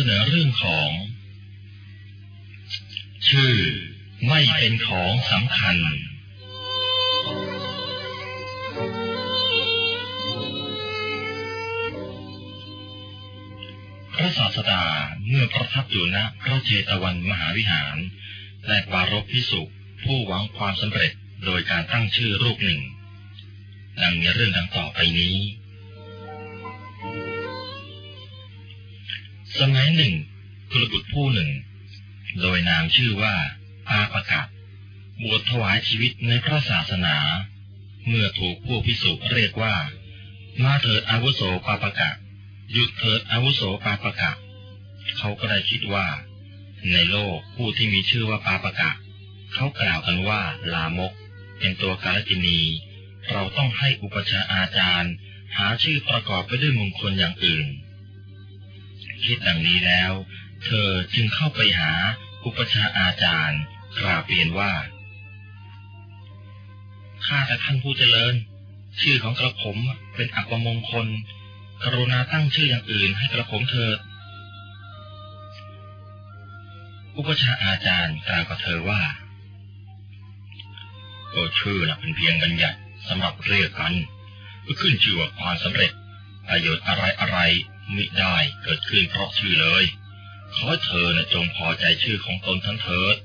เสนอเรื่องของ ชื่อไม่เป็นของสำคัญ พระศาสดาเมื่อประทับอยู่ณพระเจตวันมหาวิหารและปารบพิสุผู้หวังความสำเร็จโดยการตั้งชื่อรูปหนึ่ง ดังมีเรื่องดังต่อไปนี้ สมัยหนึ่งกุลบุตรผู้หนึ่ง โดยนามชื่อว่าอาปะกะบวชถวายชีวิตในพระศาสนา เมื่อถูกผู้พิสุเรียกว่า มาเถิดอาวุโสปาปะกะ หยุดเถิดอาวุโสปาปะกะ เขาก็ได้คิดว่า ในโลกผู้ที่มีชื่อว่าปาปะกะ เขากล่าวกันว่าลามก เป็นตัวกาลกินี เราต้องให้อุปชาอาจารย์ หาชื่อประกอบไปด้วยมงคลอย่างอื่น คิดดังนี้แล้ว เธอจึงเข้าไปหาอุปชาอาจารย์กราบเรียนว่า ข้าแต่ท่านผู้เจริญ ชื่อของกระผมเป็นอัปมงคล กรุณาตั้งชื่ออย่างอื่นให้กระผมเถิด อุปชาอาจารย์กล่าวกับเธอว่าก็ชื่อนะเป็นเพียงบัญญัติสำหรับเรียกกันก็ขึ้นชื่อว่าความสำเร็จประโยชน์อะไรอะไร มิได้เกิดขึ้นเพราะชื่อเลย ขอเธอนะจงพอใจชื่อของตนทั้งเถิด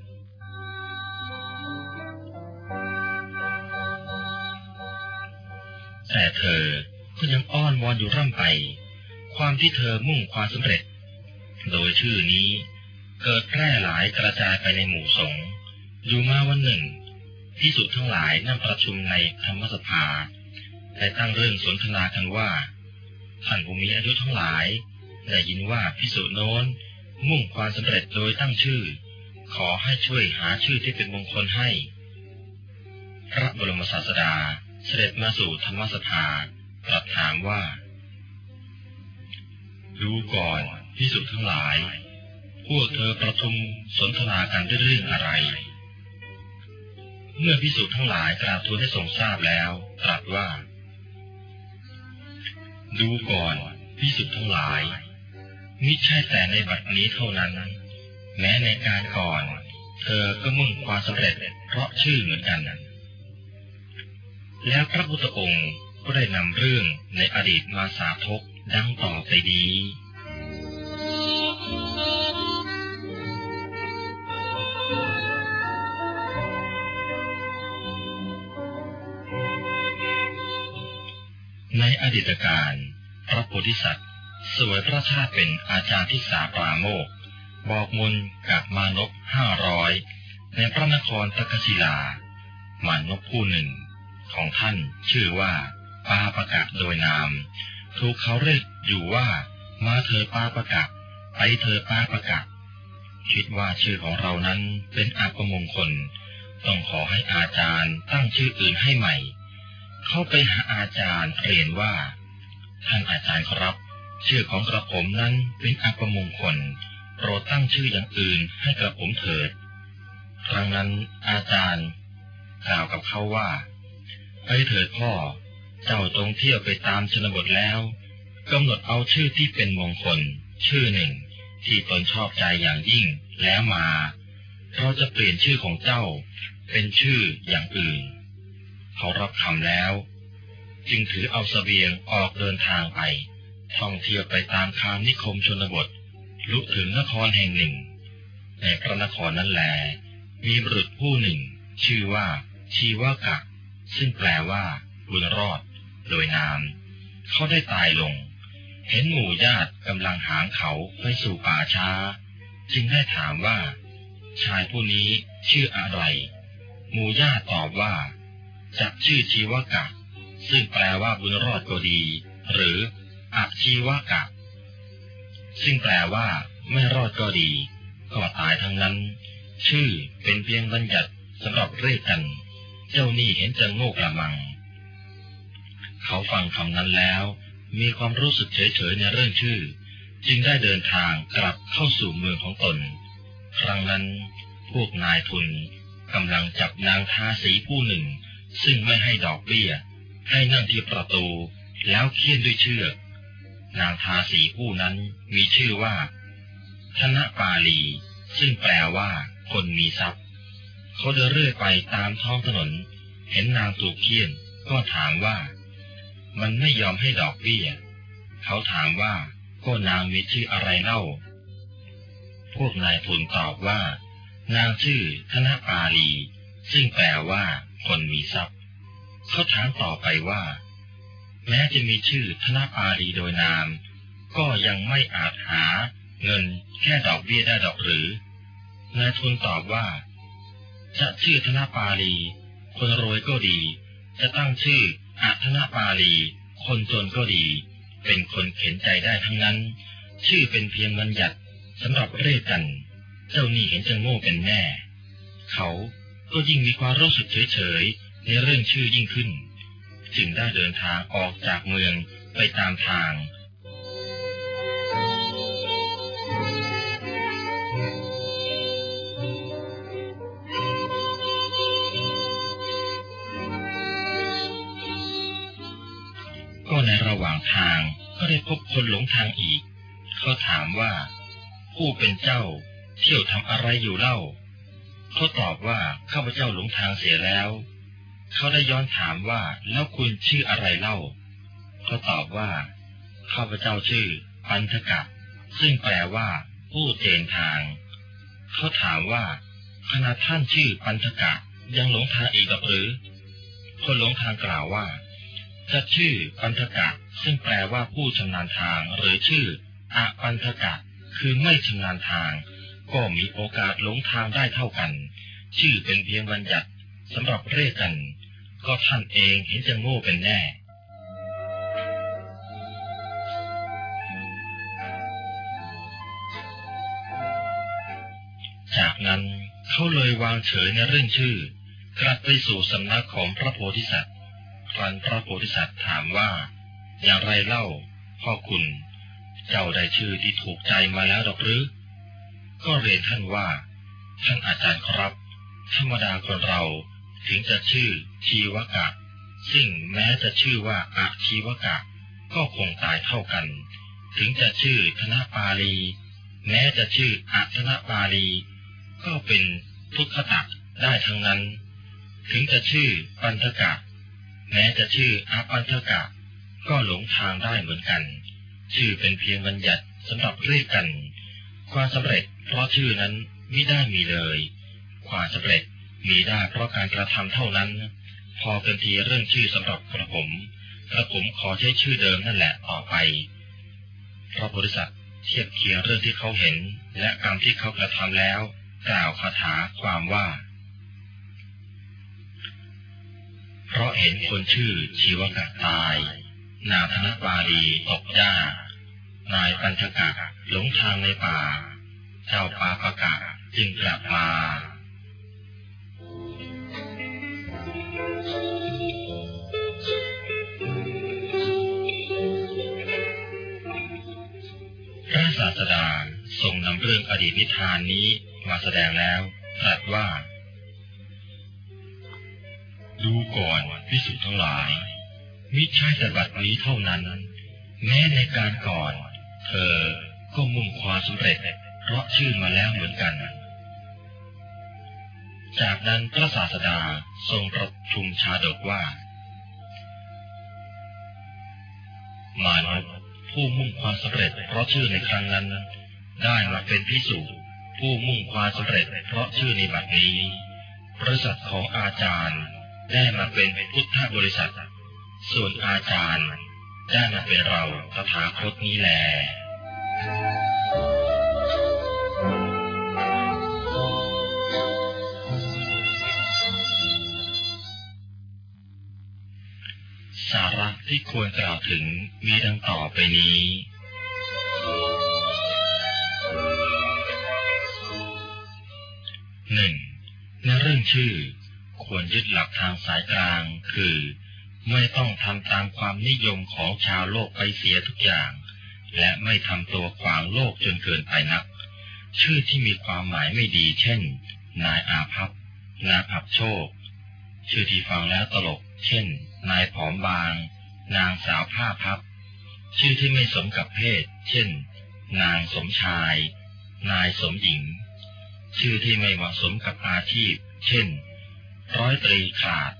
แต่เธอก็ยังอ้อนวอนอยู่ร่ำไป ความที่เธอมุ่งความสำเร็จ โดยชื่อนี้เกิดแพร่หลายกระจายไปในหมู่สงฆ์อยู่มาวันหนึ่งพิสุทั้งหลายนั่งประชุมในธรรมสภาได้ตั้งเรื่องสนทนากันว่า ท่านผู้มีอายุทั้งหลาย ได้ยินว่าพิสุโน้น มุ่งความสำเร็จโดยตั้งชื่อ ขอให้ช่วยหาชื่อที่เป็นมงคลให้ พระบรมศาสดาเสด็จมาสู่ธรรมสภาตรัสถามว่าดูก่อนพิสุทั้งหลาย พวกเธอประชุมสนทนากันด้วยเรื่องอะไร เมื่อพิสุทั้งหลายกราบทูลให้ทรงทราบแล้ว ตรัสว่า ดูก่อนพิสุทั้งหลายมิใช่แต่ในบัดนี้เท่านั้น แม้ในการก่อน เธอก็มุ่งความสำเร็จเพราะชื่อเหมือนกันนั้นแล้วพระพุทธองค์ก็ได้นำเรื่องในอดีตมาสาธกดังต่อไปดี อดีตการ พระโพธิสัตว์สวยพระชาติเป็นอาจารย์ที่สาปราโมก บอกมนกับมานพห้าร้อยในพระนครตะกศิลา มานพผู้หนึ่ง ของท่านชื่อว่าปาประกะโดยนาม ถูกเขาเรียกอยู่ว่า มาเธอปาประกะไปเธอปาประกะคิดว่าชื่อของเรานั้นเป็นอัปมงคล ต้องขอให้อาจารย์ตั้งชื่ออื่นให้ใหม่ เข้าไปหาอาจารย์เรียนว่า ท่านอาจารย์ครับ ชื่อของกระผมนั้นเป็นอัปมงคลโปรดตั้งชื่ออย่างอื่นให้กระผมเถิด ครั้งนั้นอาจารย์กล่าวกับเขาว่าไปเถิดพ่อ เจ้าจงเที่ยวไปตามชนบทแล้วกำหนดเอาชื่อที่เป็นมงคล ชื่อหนึ่ง ที่ตนชอบใจอย่างยิ่งแล้วมา เราจะเปลี่ยนชื่อของเจ้าเป็นชื่ออย่างอื่น เขารับคำแล้ว จึงถือเอาสเสบียงออกเดินทางไป ท่องเที่ยวไปตามคามนิคมชนบท ลุถึงนครแห่งหนึ่ง ในพระนครนั้นแล มีบุรุษผู้หนึ่ง ชื่อว่า ชีวกะซึ่งแปลว่าบุญรอด โดยนามเขาได้ตายลง เห็นหมู่ญาติกำลังหางเขาไปสู่ป่าช้า จึงได้ถามว่า ชายผู้นี้ชื่ออะไร หมู่ญาติตอบว่า จะชื่อชีวกะ ซึ่งแปลว่าบุญรอดก็ดี หรืออัชีวกะ ซึ่งแปลว่า ไม่รอดก็ดี ก็ตายทั้งนั้น ชื่อเป็นเพียงบัญญัติสำหรับเรียกกัน เจ้านี่เห็นจะโง่กระมัง เขาฟังคำนั้นแล้ว มีความรู้สึกเฉยๆในเรื่องชื่อ จึงได้เดินทางกลับเข้าสู่เมืองของตน ครั้งนั้นพวกนายทุนกำลังจับนางทาสีผู้หนึ่ง ซึ่งไม่ให้ดอกเบี้ย ให้นั่งที่ประตู แล้วเคี่ยนด้วยเชือก นางทาสีผู้นั้นมีชื่อว่าธนปาลี ซึ่งแปลว่า คนมีทรัพย์ เขาเดินเรื่อยไปตามท้องถนน เห็นนางตูเคี่ยน ก็ถามว่า มันไม่ยอมให้ดอกเบี้ย เขาถามว่าก็นางมีชื่ออะไรเล่า พวกนายทุนตอบว่า นางชื่อธนปาลี ซึ่งแปลว่า คนมีทรัพย์ เขาถามต่อไปว่า แม้จะมีชื่อธนปาลีโดยนาม ก็ยังไม่อาจหาเงินแค่ดอกเบี้ยได้ดอกหรือนายทุนตอบว่า จะชื่อธนปาลีคนรวยก็ดี จะตั้งชื่ออาธนปาลีคนจนก็ดี เป็นคนเข็นใจได้ทั้งนั้น ชื่อเป็นเพียงบัญญัติสำหรับเรียกกัน เจ้านี่เห็นจะโง่เป็นแน่ เขา ก็ยิ่งมีความรู้สึกเฉยๆในเรื่องชื่อยิ่งขึ้น จึงได้เดินทางออกจากเมืองไปตามทาง ก็ในระหว่างทางก็ได้พบคนหลงทางอีก เขาถามว่า ผู้เป็นเจ้า เที่ยวทำอะไรอยู่เล่า เขาตอบว่าข้าพเจ้าหลงทางเสียแล้ว เขาได้ย้อนถามว่าแล้วคุณชื่ออะไรเล่า เขาตอบว่าข้าพเจ้าชื่อ ปันธกะ ซึ่งแปลว่า ผู้เจนทาง เขาถามว่าขณะท่านชื่อปันธกะยังหลงทางอีกหรือคนหลงทางกล่าวว่า จะชื่อปันธกะ ซึ่งแปลว่าผู้ชำนาญทางหรือชื่ออปันธกะ คือไม่ชำนาญทาง ก็มีโอกาสหลงทางได้เท่ากัน ชื่อเป็นเพียงบัญญัติสำหรับเรียกกัน ก็ท่านเองเห็นจะโง่เป็นแน่จากนั้นเขาเลยวางเฉยในเรื่องชื่อ กลับไปสู่สำนักของพระโพธิสัตว์ ครั้นพระโพธิสัตว์ถามว่า อย่างไรเล่า พ่อคุณ เจ้าได้ชื่อที่ถูกใจมาแล้วหรือ ก็เรียนท่านว่า ท่านอาจารย์ครับ ธรรมดาคนเราถึงจะชื่อชีวกะ ซึ่งแม้จะชื่อว่าอาชีวกะ ก็คงตายเท่ากัน ถึงจะชื่อธนปาลี แม้จะชื่ออาธนปาลี ก็เป็นทุกขตักได้ทั้งนั้น ถึงจะชื่อปันธกะ แม้จะชื่ออาปันธกะ ก็หลงทางได้เหมือนกัน ชื่อเป็นเพียงบัญญัติสำหรับเรียกกัน ความสำเร็จ เพราะชื่อนั้นไม่ได้มีเลย ความสำเร็จมีได้เพราะการกระทำเท่านั้น พอเป็นทีเรื่องชื่อสำหรับกระผมกระผมขอใช้ชื่อเดิมนั่นแหละต่อไปพระโพธิสัตว์เทียบเคียงเรื่องที่เขาเห็น และกรรมที่เขากระทำแล้ว กล่าวคาถาความว่า เพราะเห็นคนชื่อชีวกะตาย นาธนบาลีตกยาก นายปัญชกะหลงทางในป่า เจ้าปาปะกะจึงกลับมาพระศาสดาทรงนำเรื่องอดีตนิทานนี้มาแสดงแล้วตรัสว่า ดูก่อนพิสุทั้งหลาย มิใช่แต่บัดนี้เท่านั้น แม้ในการก่อน เธอก็มุ่งความสำเร็จ เพราะชื่อมาแล้วเหมือนกัน จากนั้นพระศาสดาทรงประชุมชาดกว่า มานพผู้มุ่งความสำเร็จ เพราะชื่อในครั้งนั้น ได้มาเป็นพิสูจน์ผู้มุ่งความสำเร็จ เพราะชื่อในบัดนี้บริษัทของอาจารย์ได้มาเป็นพุทธบริษัท ส่วนอาจารย์ ได้มาเป็นเราตถาคตนี้แลสาระที่ควรกล่าวถึงมีดังต่อไปนี้หนึ่งในเรื่องชื่อ ควรยึดหลักทางสายกลางคือ ไม่ต้องทำตามความนิยมของชาวโลกไปเสียทุกอย่าง และไม่ทำตัวขวางโลกจนเกินไปนัก ชื่อที่มีความหมายไม่ดี เช่น นายอาภัพ นายอับโชค ชื่อที่ฟังแล้วตลก เช่น นายผอมบาง นางสาวผ้าพับ ชื่อที่ไม่สมกับเพศ เช่น นางสมชาย นายสมหญิง ชื่อที่ไม่เหมาะสมกับอาชีพ เช่น ร้อยตรีขาด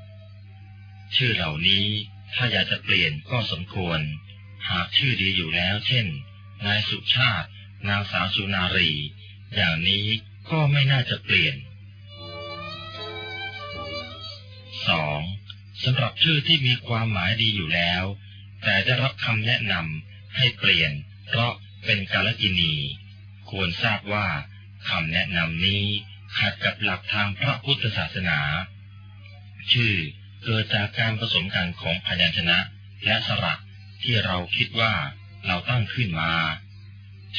ชื่อเหล่านี้ถ้าอยากจะเปลี่ยนก็สมควร หากชื่อดีอยู่แล้ว เช่น นายสุชาติ นางสาวสุนารี อย่างนี้ก็ไม่น่าจะเปลี่ยน 2. สำหรับชื่อที่มีความหมายดีอยู่แล้ว แต่ได้รับคำแนะนำให้เปลี่ยน เพราะเป็นกาลกินีควรทราบว่าคำแนะนำนี้ขัดกับหลักทางพระพุทธศาสนา ชื่อ เกิดจากการผสมกันของพยัญชนะ และสระที่เราคิดว่าเราตั้งขึ้นมา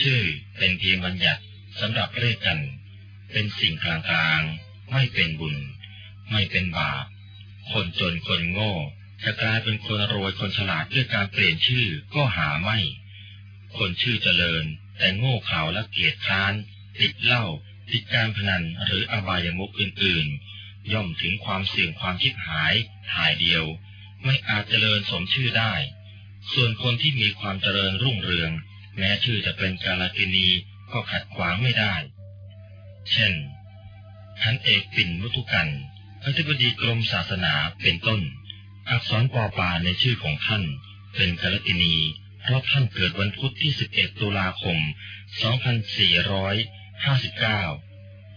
ชื่อเป็นเพียงบัญญัติสำหรับเรียกกัน เป็นสิ่งกลางๆ ไม่เป็นบุญ ไม่เป็นบาป คนจนคนโง่ จะกลายเป็นคนรวยคนฉลาดด้วยการเปลี่ยนชื่อก็หาไม่ คนชื่อเจริญ แต่โง่เขลาและเกียจคร้าน ติดเหล้าติดการพนันหรืออบายมุขอื่นๆ ย่อมถึงความเสี่ยงความชิบหายถ่ายเดียว ไม่อาจเจริญสมชื่อได้ ส่วนคนที่มีความเจริญรุ่งเรือง แม้ชื่อจะเป็นกาลกินีก็ขัดขวางไม่ได้ เช่นท่านเอกปิ่นมุทุกันอธิบดีกรมศาสนาเป็นต้น อักษรปอปาในชื่อของท่าน เป็นกาลกินีเพราะท่านเกิดวันพุธที่ 11 ตุลาคม 2459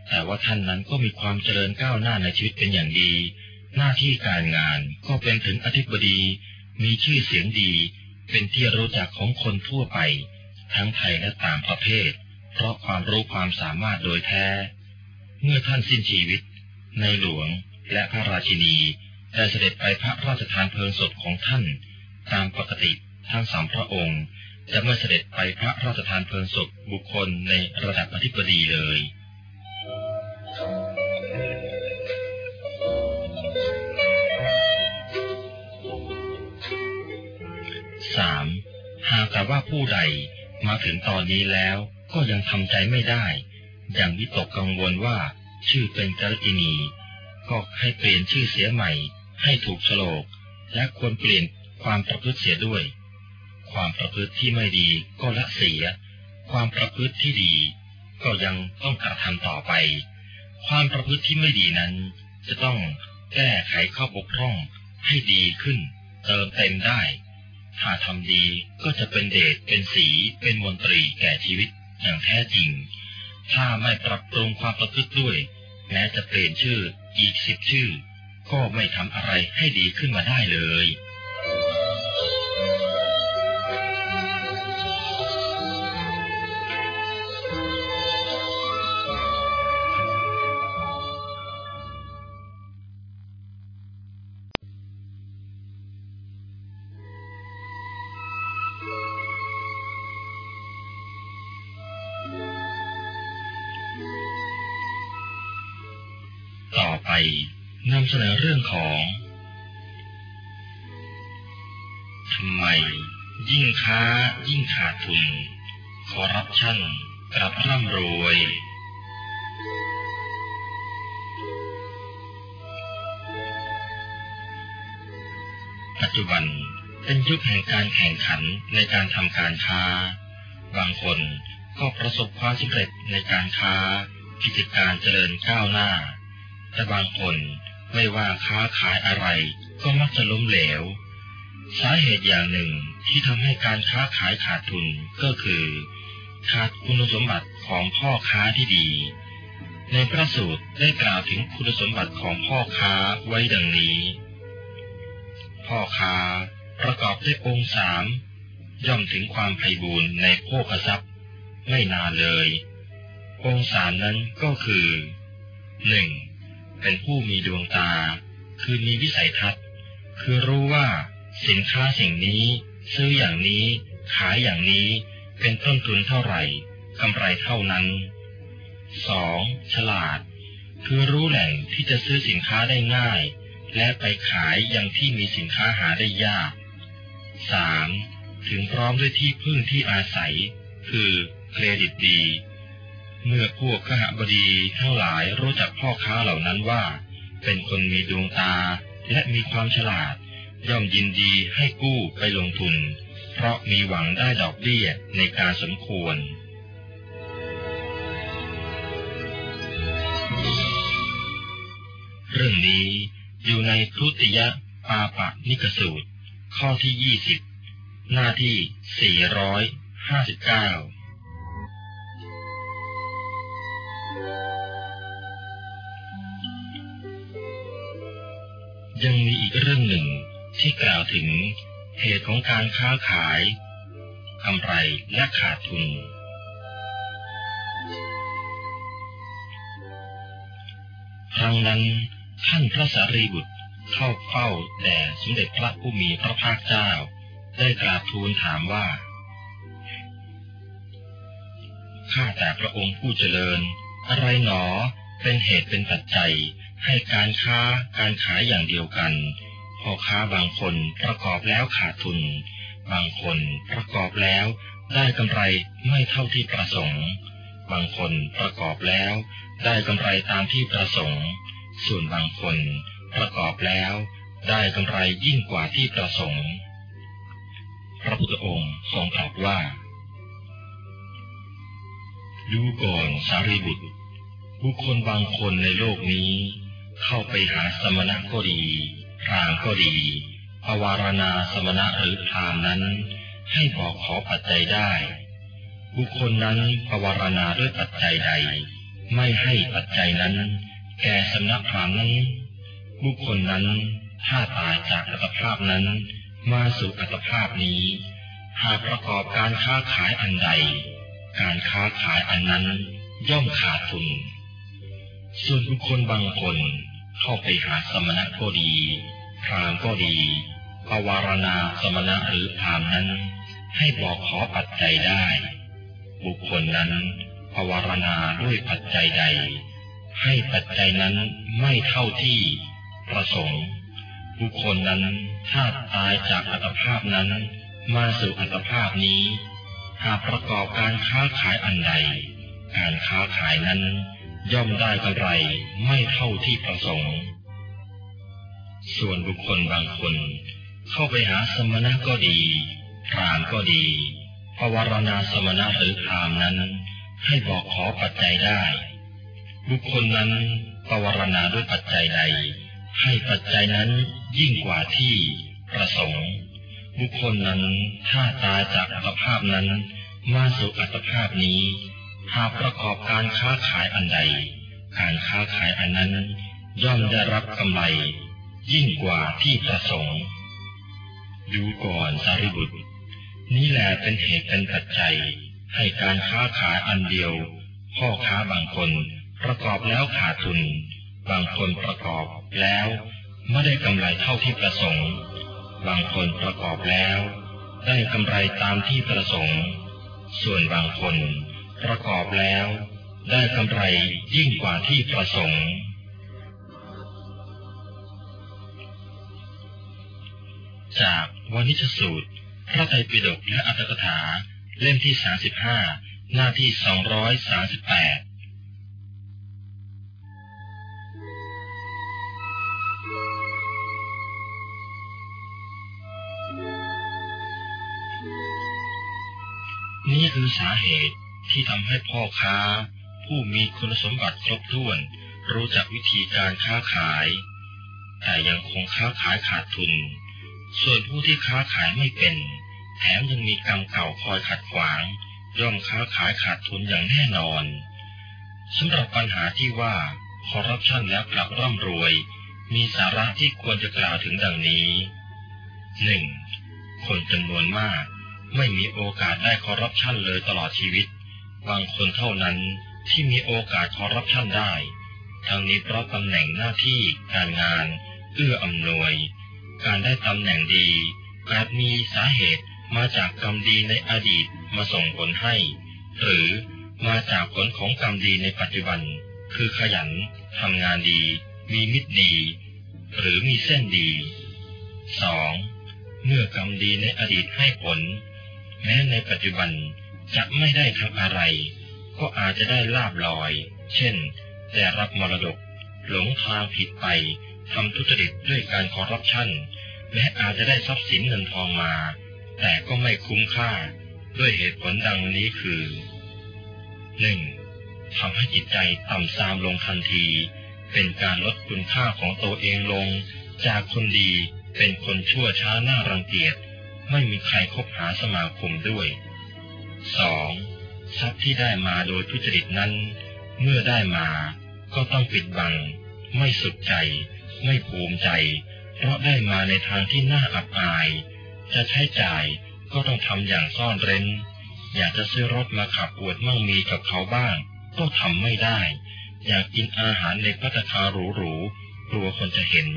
แต่ว่าท่านนั้นก็มีความเจริญก้าวหน้าในชีวิตเป็นอย่างดี หน้าที่การงานก็เป็นถึงอธิบดี มีชื่อเสียงดี เป็นที่รู้จักของคนทั่วไป ทั้งไทยและต่างประเทศ เพราะความรู้ความสามารถโดยแท้ เมื่อท่านสิ้นชีวิต ในหลวงและพระราชินีได้เสด็จไปพระราชทานเพลิงศพของท่าน ตามปกติทั้งสามพระองค์ จะไม่เสด็จไปพระราชทานเพลิงศพบุคคลในระดับอธิบดีเลย สามหากแต่ว่าผู้ใดมาถึงตอนนี้แล้วก็ยังทำใจไม่ได้ อย่างวิตกกังวลว่าชื่อเป็นกาลกินี ก็ให้เปลี่ยนชื่อเสียใหม่ ให้ถูกโฉลก และควรเปลี่ยนความประพฤติเสียด้วย ความประพฤติที่ไม่ดีก็ละเสีย ความประพฤติที่ดี ก็ยังต้องกระทำต่อไป ความประพฤติที่ไม่ดีนั้น จะต้องแก้ไขข้อบกพร่องให้ดีขึ้น เติมเต็มได้ หากทำดีก็จะเป็นเดชเป็นสีเป็นมนตรีแก่ชีวิตอย่างแท้จริง ถ้าไม่ปรับปรุงความประพฤติด้วย แม้จะเปลี่ยนชื่ออีกสิบชื่อ ก็ไม่ทำอะไรให้ดีขึ้นมาได้เลย ไปนำเสนอเรื่องของทำไมยิ่งค้ายิ่งขาดทุน คอร์รัปชันกลับร่ำรวย ปัจจุบันเป็นยุคแห่งการแข่งขันในการทำการค้า บางคนก็ประสบความสำเร็จในการค้ากิจการเจริญก้าวหน้า แต่บางคนไม่ว่าค้าขายอะไรก็มักจะล้มเหลว สาเหตุอย่างหนึ่งที่ทำให้การค้าขายขาดทุนก็คือ ขาดคุณสมบัติของพ่อค้าที่ดี ในพระสูตรได้กล่าวถึงคุณสมบัติของพ่อค้าไว้ดังนี้ พ่อค้าประกอบด้วยองค์สามย่อมถึงความไพบูรณ์ในโภคทรัพย์ ไม่นานเลย องค์สามนั้นก็คือหนึ่ง เป็นผู้มีดวงตา คือมีวิสัยทัศน์ คือรู้ว่าสินค้าสิ่งนี้ ซื้ออย่างนี้ ขายอย่างนี้ เป็นต้นทุนเท่าไหร่กำไรเท่านั้นสองฉลาด คือรู้แหล่งที่จะซื้อสินค้าได้ง่าย และไปขายอย่างที่มีสินค้าหาได้ยากสามถึงพร้อมด้วยที่พึ่งที่อาศัย คือเครดิตดี เมื่อพวกขหบดีทั้งหลายรู้จักพ่อค้าเหล่านั้นว่า เป็นคนมีดวงตาและมีความฉลาด ย่อมยินดีให้กู้ไปลงทุน เพราะมีหวังได้ดอกเบี้ยในการสมควร เรื่องนี้อยู่ในทุติยปาปะนิกสูตร ข้อที่ยี่สิบหน้าที่สี่ร้อยห้าสิบเก้า ยังมีอีกเรื่องหนึ่งที่กล่าวถึงเหตุของการค้าขายกำไรและขาดทุน ครั้งนั้นท่านพระสารีบุตรเข้าเฝ้าแด่สมเด็จพระผู้มีพระภาคเจ้า ได้กราบทูลถามว่า ข้าแต่พระองค์ผู้เจริญ อะไรหนอเป็นเหตุเป็นปัจจัย ให้การค้าการขายอย่างเดียวกัน พ่อค้าบางคนประกอบแล้วขาดทุน บางคนประกอบแล้วได้กำไรไม่เท่าที่ประสงค์ บางคนประกอบแล้ว ได้กำไรตามที่ประสงค์ ส่วนบางคนประกอบแล้ว ได้กำไรยิ่งกว่าที่ประสงค์ พระพุทธองค์ทรงตรัสว่าดูก่อนสารีบุตรบุคคลบางคนในโลกนี้ เข้าไปหาสมณะก็ดีพรามก็ดีภวารณาสมณะหรือพรามนั้น ให้บอกขอปัจจัยได้ บุคคลนั้นภวารณาด้วยปัจจัยใด ไม่ให้ปัจจัยนั้น แก่สำนักพรามนั้น บุคคลนั้นถ้าตายจากอัตภาพนั้น มาสู่อัตภาพนี้ หากประกอบการค้าขายอันใด การค้าขายอันนั้นย่อมขาดทุน ส่วนบุคคลบางคนเข้าไปหาสมณะก็ดี พรามก็ดีภาวารณาสมณะหรือพรามนั้น ให้บอกขอปัจจัยได้ บุคคลนั้นภาวารณาด้วยปัจจัยใด ให้ปัจจัยนั้นไม่เท่าที่ประสงค์ บุคคลนั้นถ้าตายจากอัตภาพนั้นมาสู่อัตภาพนี้ หากประกอบการค้าขายอันใด การค้าขายนั้น ย่อมได้กำไรไม่เท่าที่ประสงค์ ส่วนบุคคลบางคน เข้าไปหาสมณะก็ดีพรามก็ดีภวารณาสมณะหรือพรามนั้น ให้บอกขอปัจจัยได้ บุคคลนั้นภวารณาด้วยปัจจัยใด ให้ปัจจัยนั้นยิ่งกว่าที่ประสงค์ บุคคลนั้นถ้าตายจากอัตภาพนั้นมาสู่อัตภาพนี้ หากประกอบการค้าขายอันใด การค้าขายอันนั้น ย่อมได้รับกำไร ยิ่งกว่าที่ประสงค์ดูก่อนสารีบุตร นี่แหละเป็นเหตุเป็นปัจจัย ให้การค้าขายอันเดียว พ่อค้าบางคนประกอบแล้วขาดทุน บางคนประกอบแล้วไม่ได้กำไรเท่าที่ประสงค์ บางคนประกอบแล้ว ได้กำไรตามที่ประสงค์ ส่วนบางคน ประกอบแล้วได้กำไรยิ่งกว่าที่ประสงค์ จากวานิชสูตร พระไตรปิฎกและอัตถกถา เล่มที่สาสิบห้าหน้าที่สองร้อยสาสิบแปดนี่คือสาเหตุ ที่ทำให้พ่อค้า ผู้มีคุณสมบัติครบถ้วน รู้จักวิธีการค้าขาย แต่ยังคงค้าขายขาดทุน ส่วนผู้ที่ค้าขายไม่เป็น แถมยังมีกรรมเก่าคอยขัดขวาง ย่อมค้าขายขาดทุนอย่างแน่นอนสำหรับปัญหาที่ว่าคอร์รัปชันแล้วกลับร่ำรวย มีสาระที่ควรจะกล่าวถึงดังนี้หนึ่งคนจำนวนมาก ไม่มีโอกาสได้คอร์รัปชันเลยตลอดชีวิต บางคนเท่านั้นที่มีโอกาสคอร์รัปชันได้ ทั้งนี้เพราะตำแหน่งหน้าที่การงานเอื้ออำนวย การได้ตำแหน่งดีอาจมีสาเหตุมาจากกรรมดีในอดีตมาส่งผลให้ หรือมาจากผลของกรรมดีในปัจจุบัน คือขยันทำงานดี มีมิตรดี หรือมีเส้นดี 2. เมื่อกรรมดีในอดีตให้ผล แม้ในปัจจุบัน จะไม่ได้ทำอะไร ก็อาจจะได้ลาบลอย เช่นได้รับมรดก หลงทางผิดไปทำทุจริตด้วยการคอร์รัปชันและอาจจะได้ทรัพย์สินเงินทองมา แต่ก็ไม่คุ้มค่าด้วยเหตุผลดังนี้คือ 1. ทำให้จิตใจต่ำทรามลงทันที เป็นการลดคุณค่าของตัวเองลง จากคนดีเป็นคนชั่วช้าหน้ารังเกียจ ไม่มีใครคบหาสมาคมด้วย 2. ทรัพย์ที่ได้มาโดยทุจริตนั้น เมื่อได้มาก็ต้องปิดบัง ไม่สุดใจ ไม่ภูมิใจ เพราะได้มาในทางที่น่าอับอาย จะใช้จ่ายก็ต้องทำอย่างซ่อนเร้น อยากจะซื้อรถมาขับอวดมั่งมีกับเขาบ้าง ก็ทำไม่ได้ อยากกินอาหารในพัตคาหรูๆกลัวคนจะเห็น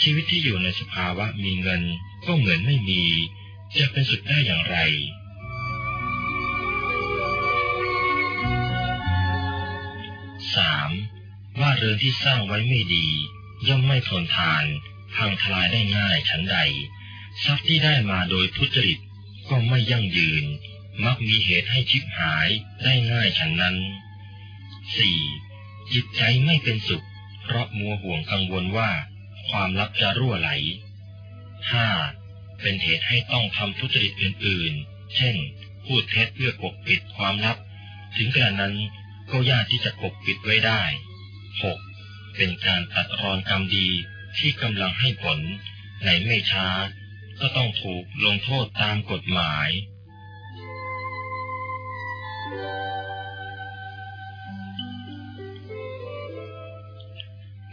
ชีวิตที่อยู่ในสภาวะมีเงินก็เหมือนไม่มี จะเป็นสุดได้อย่างไร สามว่าเรือนที่สร้างไว้ไม่ดี ย่อมไม่ทนทานพังทลายได้ง่ายฉันใด ทรัพย์ที่ได้มาโดยทุจริตก็ไม่ยั่งยืน มักมีเหตุให้ชิบหายได้ง่ายฉันนั้นสี่จิตใจไม่เป็นสุข เพราะมัวห่วงกังวลว่า ความลับจะรั่วไหลห้าเป็นเหตุให้ต้องทำทุจริตอื่นๆ เช่น พูดเท็จเพื่อปกปิดความลับ ถึงกระนั้น ก็ยากที่จะปกปิดไว้ได้ 6. เป็นการตัดรอนกรรมดีที่กำลังให้ผลในไม่ช้า ก็ต้องถูกลงโทษตามกฎหมาย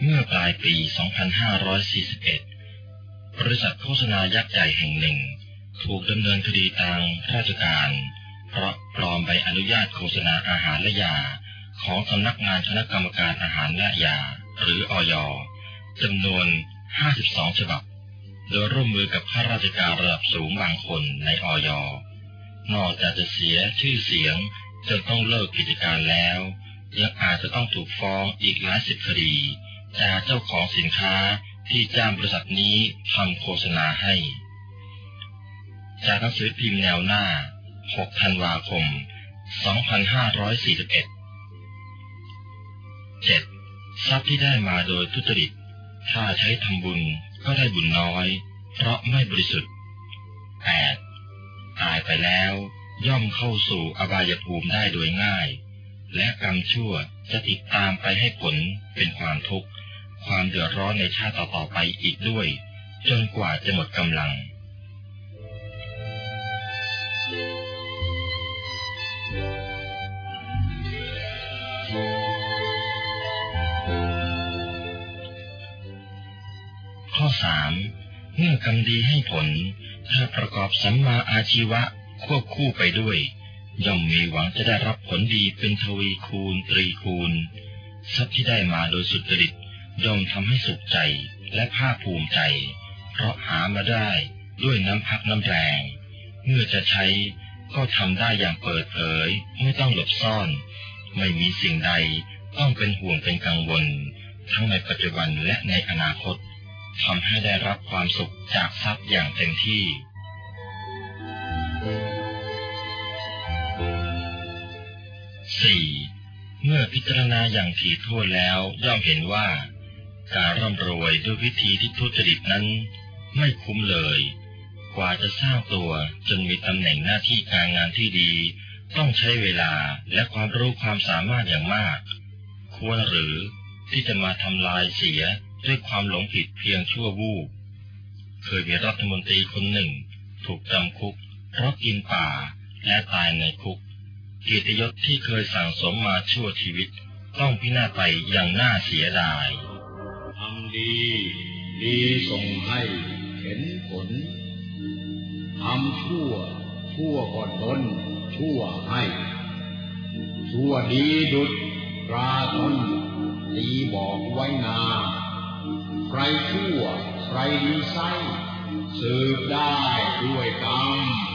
เมื่อปลายปี 2541 บริษัทโฆษณายักษ์ใหญ่แห่งหนึ่ง ถูกดำเนินคดีทางราชการ เพราะปลอมใบอนุญาตโฆษณาอาหารและยา ของสำนักงานคณะกรรมการอาหารและยา หรืออย จำนวน 52 ฉบับ โดยร่วมมือกับข้าราชการระดับสูงบางคนในอยนอกจากจะเสียชื่อเสียงจนต้องเลิกกิจการแล้วยังอาจจะต้องถูกฟ้องอีกหลายสิบคดีจากเจ้าของสินค้าที่จ้างบริษัทนี้ทำโฆษณาให้ จากหนังสือพิมพ์แนวหน้า 6 ธันวาคม 2541เจ็ดทรัพย์ที่ได้มาโดยทุจริต ถ้าใช้ทำบุญก็ได้บุญน้อย เพราะไม่บริสุทธิ์แปดตายไปแล้วย่อมเข้าสู่อบายภูมิได้โดยง่าย และกรรมชั่วจะติดตามไปให้ผลเป็นความทุกข์ ความเดือดร้อนในชาติต่อไปอีกด้วย จนกว่าจะหมดกำลัง ข้อสามเมื่อกรรมดีให้ผล ถ้าประกอบสัมมาอาชีวะควบคู่ไปด้วย ย่อมมีหวังจะได้รับผลดีเป็นทวีคูณตรีคูณ ทรัพย์ที่ได้มาโดยสุจริตย่อมทำให้สุขใจและภาคภูมิใจ เพราะหามาได้ด้วยน้ำพักน้ำแรง เมื่อจะใช้ก็ทำได้อย่างเปิดเผย ไม่ต้องหลบซ่อน ไม่มีสิ่งใดต้องเป็นห่วงเป็นกังวล ทั้งในปัจจุบันและในอนาคต ทำให้ได้รับความสุขจากทรัพย์อย่างเต็มที่ 4. เมื่อพิจารณาอย่างถี่ถ้วนแล้วย่อมเห็นว่า การร่ำรวยด้วยวิธีที่ทุจริตนั้น ไม่คุ้มเลย กว่าจะสร้างตัวจนมีตำแหน่งหน้าที่การงานที่ดี ต้องใช้เวลาและความรู้ความสามารถอย่างมาก ควรหรือที่จะมาทำลายเสีย ด้วยความหลงผิดเพียงชั่ววูบ เคยมีรัฐมนตรีคนหนึ่ง ถูกจำคุก เพราะกินป่าและตายในคุกเกียรติยศที่เคยสั่งสมมาชั่วชีวิต ต้องพินาศไปอย่างน่าเสียดายทำดี ดีส่งให้เห็นผลทำชั่ว ชั่วก็ดนชั่วให้ ชั่วดีดุดราตนดีบอกไว้นา ใครชั่ว ใครมีไส้สืบได้ด้วยกรรม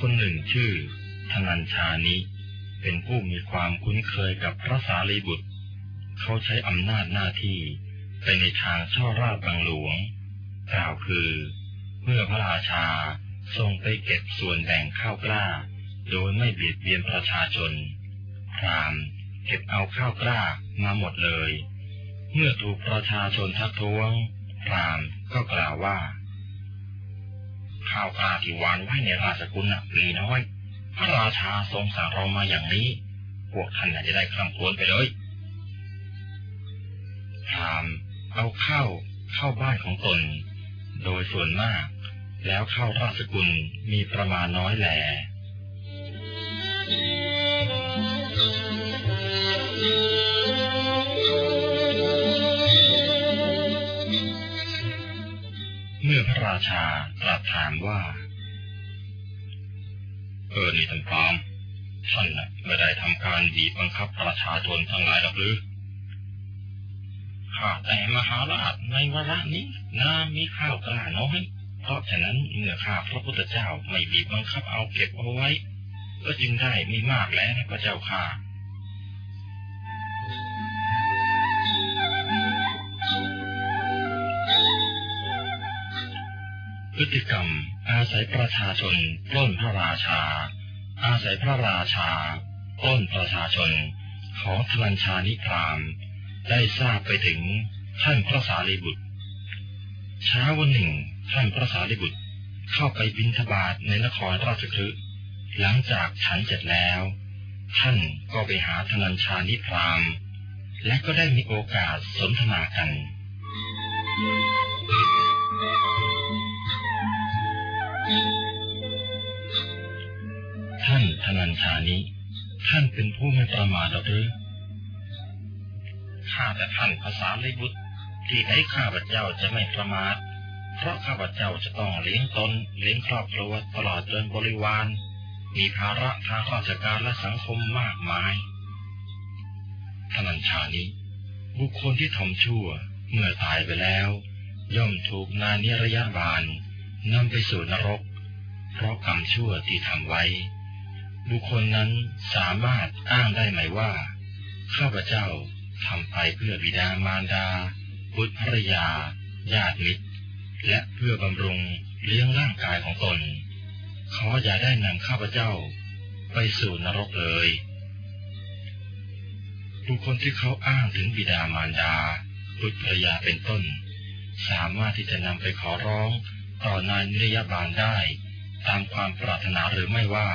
คนหนึ่งชื่อธนัญชานิเป็นผู้มีความคุ้นเคยกับพระสารีบุตร เขาใช้อำนาจหน้าที่ไปในทางช่อราชบังหลวง กล่าวคือ เมื่อพระราชาทรงไปเก็บส่วนแบ่งข้าวกล้า โดยไม่เบียดเบียนประชาชน พรามเก็บเอาข้าวกล้ามาหมดเลย เมื่อถูกประชาชนทักท้วง พรามก็กล่าวว่า ข้าวปลาที่วานไว้ในราชกุลน่ะมีน้อย พระราชาทรงสั่งเรามาอย่างนี้ พวกท่านจะได้คร่ำครวญไปเลยพรามเอาข้าวเข้าบ้านของตน โดยส่วนมาก แล้วเข้าราชกุลมีประมาณน้อยแหล เมื่อพระราชาตรัสถามว่า เออนี่ท่านพรามท่านน่ะไม่ได้ทำการบีบบังคับประชาชนทั้งหลายหรือข้าแต่มหาราชในวาระนี้นามีข้าวกล้าน้อยเพราะฉะนั้นเมื่อข้าพระพุทธเจ้าไม่บีบบังคับเอาเก็บเอาไว้ ก็จึงได้ไมีมากแล้วนะพระเจ้าค่ะ พฤติกรรม อาศัยประชาชนปล้นพระราชา อาศัยพระราชาปล้นประชาชน ของทลัญชานิพรามได้ทราบไปถึงท่านพระสารีบุตร เช้าวันหนึ่ง ท่านพระสารีบุตรเข้าไปบิณฑบาตในนครราชคฤห์หลังจากฉันเสร็จแล้ว ท่านก็ไปหาธนัญชานิพรามและก็ได้มีโอกาสสนทนากัน ท่านธนัญชานิท่านเป็นผู้ไม่ประมาทหรือข้าแต่ท่านภาษาลิบุตรที่ไหนข้าพเจ้าจะไม่ประมาท เพราะข้าพเจ้าจะต้องเลี้ยงตนเลี้ยงครอบครัวตลอดจนบริวาร มีภาระทางราชการและสังคมมากมายธนัญชานิบุคคลที่ทำชั่วเมื่อตายไปแล้ว ย่อมถูกนานิรยาบาลนำไปสู่นรก เพราะกรรมชั่วที่ทำไว้ บุคคลนั้นสามารถอ้างได้ไหมว่า ข้าพเจ้าทำไปเพื่อบิดามารดา บุตรภรยา ญาติมิตร และเพื่อบำรุงเลี้ยงร่างกายของตน ขออย่าได้นำข้าพเจ้า ไปสู่นรกเลย บุคคลที่เขาอ้างถึงบิดามารดา บุตรภรยาเป็นต้น สามารถที่จะนำไปขอร้องต่อนายนิรยาบาลได้ ตามความปรารถนาหรือไม่ว่า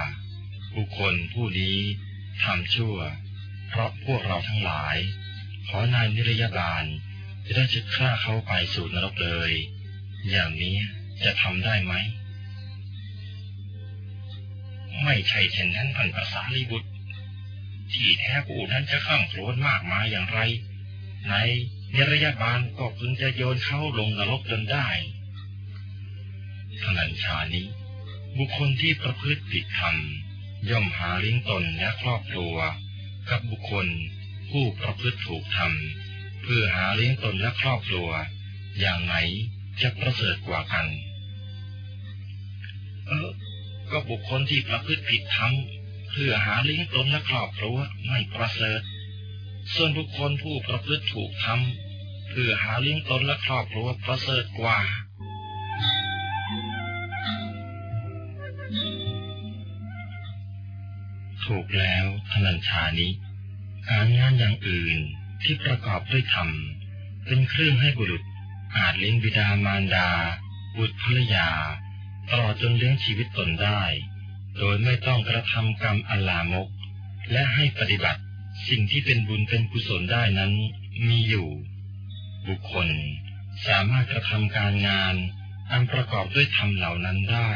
บุคคลผู้นี้ทำชั่ว เพราะพวกเราทั้งหลาย ขอนายนิรยาบาลจะได้จะฆ่าเขาไปสู่นรกเลย อย่างนี้จะทำได้ไหม ไม่ใช่เช่นนั้นพันภาษาลีบุตร ที่แท้ผู้นั้นจะข้ามโครนมากมายอย่างไร ในนิรยาบาลก็พึงจะโยนเขาลงนรกจนได้ทนัญชานี้ บุคคลที่ประพฤติผิดธรรม ย่อมหาเลี้ยงตนและครอบครัว กับบุคคล ผู้ประพฤติถูกธรรม เพื่อหาเลี้ยงตนและครอบครัว อย่างไหนจะประเสริฐกว่ากัน เออก็บุคคลที่ประพฤติผิดธรรมเพื่อหาเลี้ยงตนและครอบครัวไม่ประเสริฐ ส่วนบุคคลผู้ประพฤติถูกธรรมเพื่อหาเลี้ยงตนและครอบครัวประเสริฐกว่า ถูกแล้วธนัญชานี้การงานอย่างอื่นที่ประกอบด้วยธรรม เป็นเครื่องให้บุรุษ อาจเลี้ยงบิดามารดา บุตรภรรยา ตลอดจนเลี้ยงชีวิตตนได้ โดยไม่ต้องกระทำกรรมอันลามก และให้ปฏิบัติสิ่งที่เป็นบุญเป็นกุศลได้นั้นมีอยู่ บุคคลสามารถกระทำการงานอันประกอบด้วยธรรมเหล่านั้นได้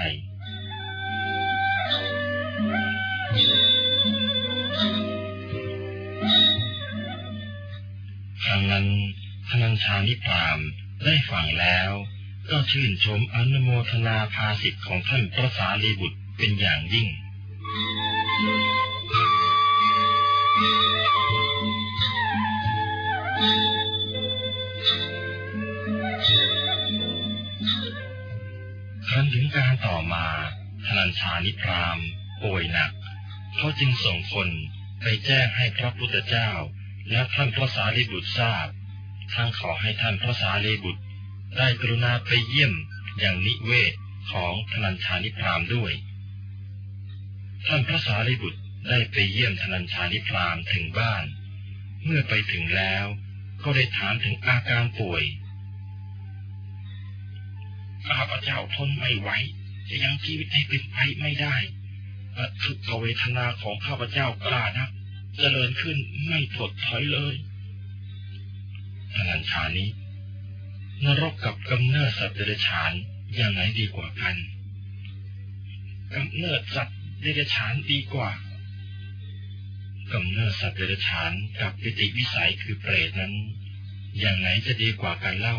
รั้งนั้นธนัญชานิพรามได้ฟังแล้ว ก็ชื่นชมอนุโมทนาภาสิทธิ์ของท่านพระสารีบุตรเป็นอย่างยิ่ง ครั้นถึงการต่อมาธนัญชานิพรามป่วยหนัก เขาจึงส่งคนไปแจ้งให้พระพุทธเจ้า และท่านพระสารีบุตรทราบทั้งขอให้ท่านพระสารีบุตร ได้กรุณาไปเยี่ยมอย่างนิเวศของธนัญชานิพรามด้วย ท่านพระสารีบุตรได้ไปเยี่ยมธนัญชานิพรามถึงบ้าน เมื่อไปถึงแล้วก็ได้ถามถึงอาการป่วย ข้าพเจ้าทนไม่ไหวจะยังชีวิตให้เป็นไปไม่ได้ทุกขเวทนาของข้าพเจ้ากล้านัก เจริญขึ้นไม่ถดถอยเลยธนัญชานี้ นรกกับกำเนิดสัตว์เดรัจฉานอย่างไหนดีกว่ากันกำเนิดสัตว์เดรัจฉานดีกว่ากำเนิดสัตว์เดรัจฉานกับปิติวิสัยคือเปรตนั้น อย่างไหนจะดีกว่ากันเล่า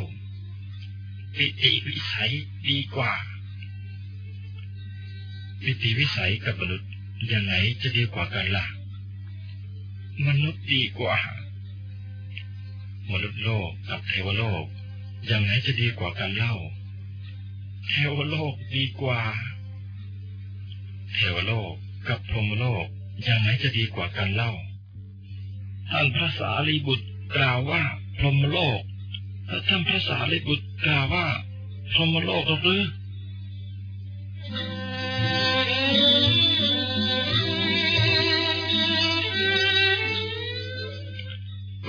ปิติวิสัยดีกว่า ปิติวิสัยกับมนุษย์อย่างไหนจะดีกว่ากันล่ะ มนุษย์ดีกว่ามนุษย์โลกกับเทวโลก อย่างไหนจะดีกว่ากันเล่า เทวโลกดีกว่า เทวโลกกับพรหมโลก อย่างไหนจะดีกว่ากันเล่าท่านพระสารีบุตรกล่าวว่าพรหมโลกและท่านพระสารีบุตรกล่าวว่าพรหมโลกหรือ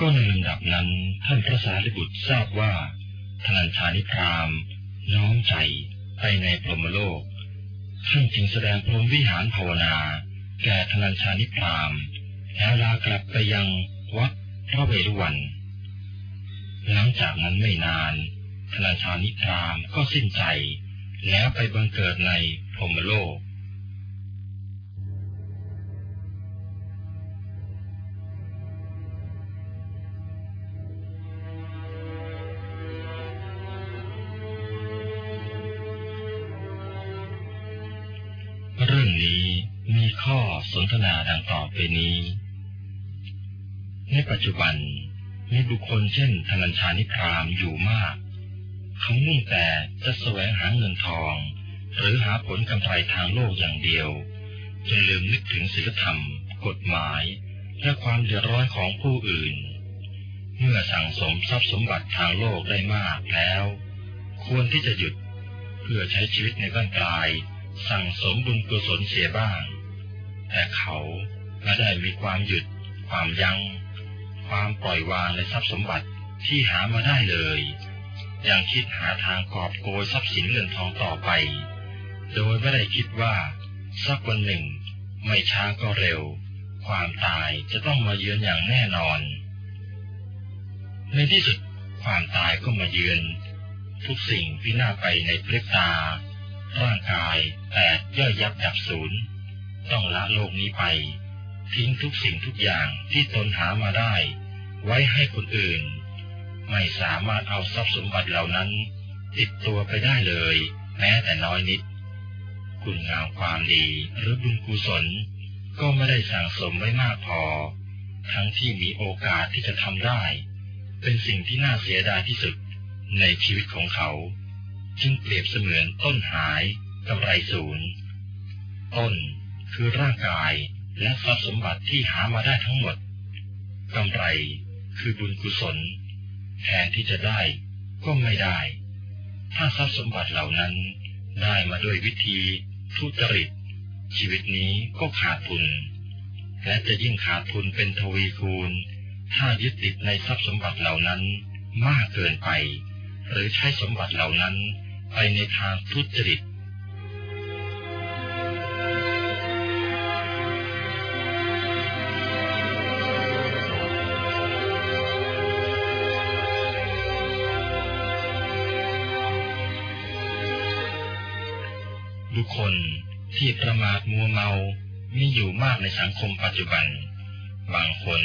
ก็ในลำดับนั้นท่านพระสารีบุตรทราบว่าธนัญชานิพรามน้อมใจไปในพรหมโลกท่านจึงแสดงพรหมวิหารภาวนา แก่ธนัญชานิพรามแล้วลากลับไปยังวัดพระเวรุวัน หลังจากนั้นไม่นานธนัญชานิพรามก็สิ้นใจ แล้วไปบังเกิดในพรหมโลก ไปนี้ในปัจจุบันมีบุคคลเช่นธนัญชานิพรามอยู่มาก เขามุ่งแต่จะแสวงหาเงินทอง หรือหาผลกำไรทางโลกอย่างเดียวจนลืมนึกถึงศีลธรรม กฎหมาย และความเดือดร้อนของผู้อื่น เมื่อสั่งสมทรัพย์สมบัติทางโลกได้มากแล้ว ควรที่จะหยุดเพื่อใช้ชีวิตในบ้านปลาย สั่งสมบุญกุศลเสียบ้าง แต่เขา ไม่ได้มีความหยุด ความยัง้ง ความปล่อยวางในทรัพย์สมบัติที่หามาได้เลย ยังคิดหาทางกอบโกยทรัพย์สินเงินทองต่อไป โดยไม่ได้คิดว่า สักวันหนึ่ง ไม่ช้าก็เร็ว ความตายจะต้องมาเยือนอย่างแน่นอน ในที่สุดความตายก็มาเยือน ทุกสิ่งพินาศไปในพริบตา ร่างกายแตกย่อยยับดับสูญต้องละโลกนี้ไป ทิ้งทุกสิ่งทุกอย่างที่ตนหามาได้ ไว้ให้คนอื่น ไม่สามารถเอาทรัพย์สมบัติเหล่านั้น ติดตัวไปได้เลย แม้แต่น้อยนิด คุณงามความดีหรือบุญกุศลก็ไม่ได้สั่งสมไว้มากพอ ทั้งที่มีโอกาสที่จะทำได้ เป็นสิ่งที่น่าเสียดายที่สุดในชีวิตของเขา จึงเปรียบเสมือนต้นหายกำไรศูนย์ต้นคือร่างกาย และทรัพย์สมบัติที่หามาได้ทั้งหมดกำไรคือบุญกุศล แทนที่จะได้ก็ไม่ได้ ถ้าทรัพย์สมบัติเหล่านั้นได้มาด้วยวิธีทุจริต ชีวิตนี้ก็ขาดทุน และจะยิ่งขาดทุนเป็นทวีคูณ ถ้ายึดติดในทรัพย์สมบัติเหล่านั้นมากเกินไป หรือใช้สมบัติเหล่านั้นไปในทางทุจริต บุคคลที่ประมาทมัวเมา มีอยู่มากในสังคมปัจจุบัน บางคน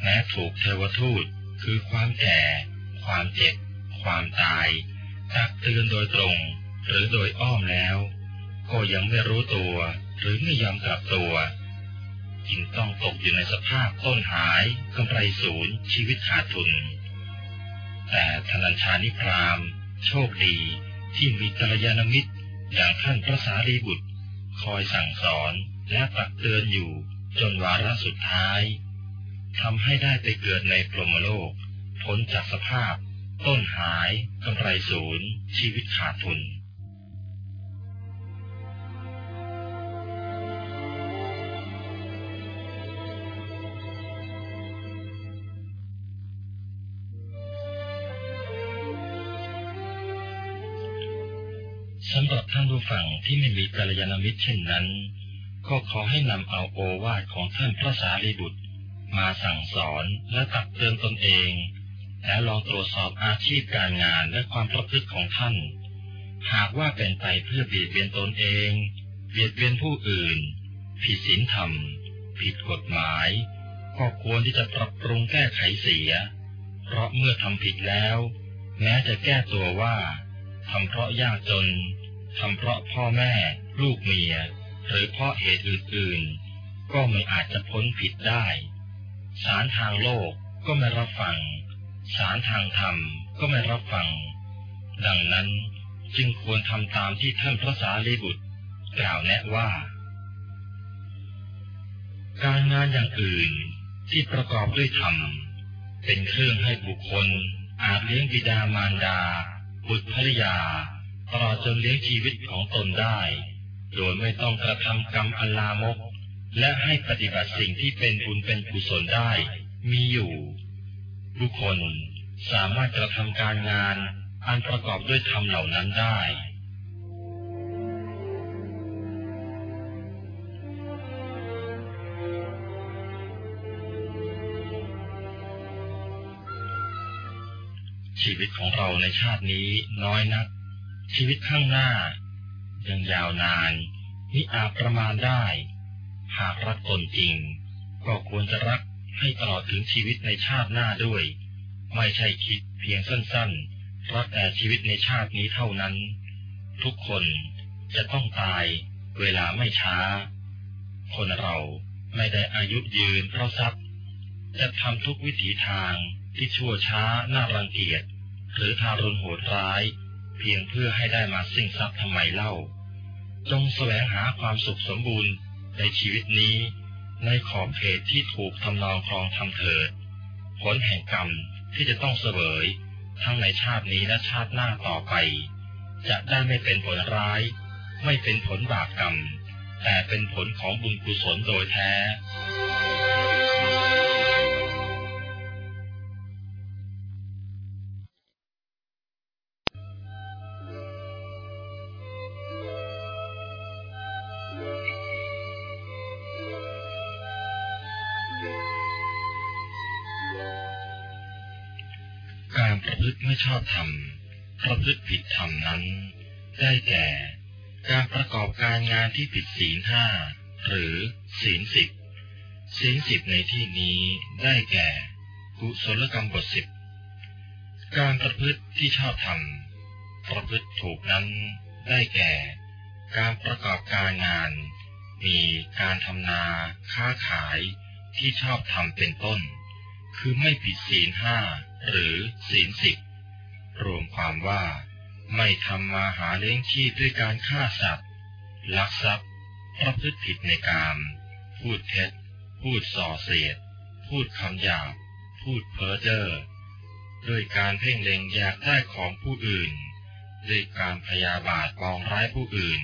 แม้ถูกเทวทูต คือความแก่ ความเจ็บ ความตาย ตักเตือนโดยตรง หรือโดยอ้อมแล้ว ก็ยังไม่รู้ตัวหรือไม่ยอมกลับตัวจึงต้องตกอยู่ในสภาพต้นหายกำไรศูนย์ชีวิตขาดทุน แต่ธนัญชานิพรามโชคดีที่มีกัลยาณมิตร อย่างท่านพระสารีบุตร คอยสั่งสอนและตักเตือนอยู่จนวาระสุดท้ายทำให้ได้ไปเกิดในพรหมโลกพ้นจากสภาพ ต้นหายกำไรศูนย์ชีวิตขาดทุน หรับท่านผู้ฟังที่ไม่มีกัลยาณมิตรเช่นนั้น ก็ขอให้นำเอาโอวาทของท่านพระสารีบุตร มาสั่งสอนและตักเตือนตนเอง และลองตรวจสอบอาชีพการงานและความประพฤติของท่าน หากว่าเป็นไปเพื่อเบียดเบียนตนเอง เบียดเบียนผู้อื่น ผิดศีลธรรม ผิดกฎหมาย ก็ควรที่จะปรับปรุงแก้ไขเสีย เพราะเมื่อทำผิดแล้ว แม้จะแก้ตัวว่าทำเพราะยากจน ทำเพราะพ่อแม่ ลูกเมีย หรือเพราะเหตุอื่นๆ ก็ไม่อาจจะพ้นผิดได้ สารทางโลกก็ไม่รับฟัง สารทางธรรมก็ไม่รับฟัง ดังนั้นจึงควรทำตามที่ท่านพระสารีบุตร กล่าวแนะว่า การงานอย่างอื่นที่ประกอบด้วยธรรม เป็นเครื่องให้บุคคลอาจเลี้ยงบิดามารดา บุตรภริยา ตลอดจนเลี้ยงชีวิตของตนได้ โดยไม่ต้องกระทำกรรมอันลามก และให้ปฏิบัติสิ่งที่เป็นบุญเป็นกุศลได้ มีอยู่ บุคคลสามารถกระทำการงาน อันประกอบด้วยธรรมเหล่านั้นได้ชีวิตของเราในชาตินี้น้อยนัก ชีวิตข้างหน้า ยังยาวนานมิอาจประมาณได้ หากรักตนจริง ก็ควรจะรักให้ตลอดถึงชีวิตในชาติหน้าด้วย ไม่ใช่คิดเพียงสั้นๆ รักแต่ชีวิตในชาตินี้เท่านั้น ทุกคนจะต้องตายเวลาไม่ช้า คนเราไม่ได้อายุยืนเพราะทรัพย์ จะทำทุกวิถีทางที่ชั่วช้าน่ารังเกียจ หรือทารุณโหดร้าย เพียงเพื่อให้ได้มาสิ่งทรัพย์ทำไมเล่า จงแสวงหาความสุขสมบูรณ์ในชีวิตนี้ในขอบเขตที่ถูกทำนองครองทำเถิด ผลแห่งกรรมที่จะต้องเสวยทั้งในชาตินี้และชาติหน้าต่อไป จะได้ไม่เป็นผลร้าย ไม่เป็นผลบาปกรรม แต่เป็นผลของบุญกุศลโดยแท้ ไม่ชอบธรรมประพฤติผิดธรรมนั้น ได้แก่ การประกอบการงานที่ผิดศีลห้าหรือศีลสิบศีลสิบในที่นี้ได้แก่ กุศลกรรมบทสิบการประพฤติที่ชอบธรรมประพฤติถูกนั้นได้แก่ การประกอบการงาน มีการทำนาค้าขายที่ชอบทำเป็นต้น คือไม่ผิดศีลห้าหรือศีลสิบ รวมความว่า ไม่ทำมาหาเลี้ยงชีพด้วยการฆ่าสัตว์ ลักทรัพย์ ประพฤติผิดในกาม พูดเท็จ พูดส่อเสียด พูดคำหยาบ พูดเพ้อเจ้อด้วยการเพ่งเล็งอยากได้ของผู้อื่น ด้วยการพยาบาทปองร้ายผู้อื่น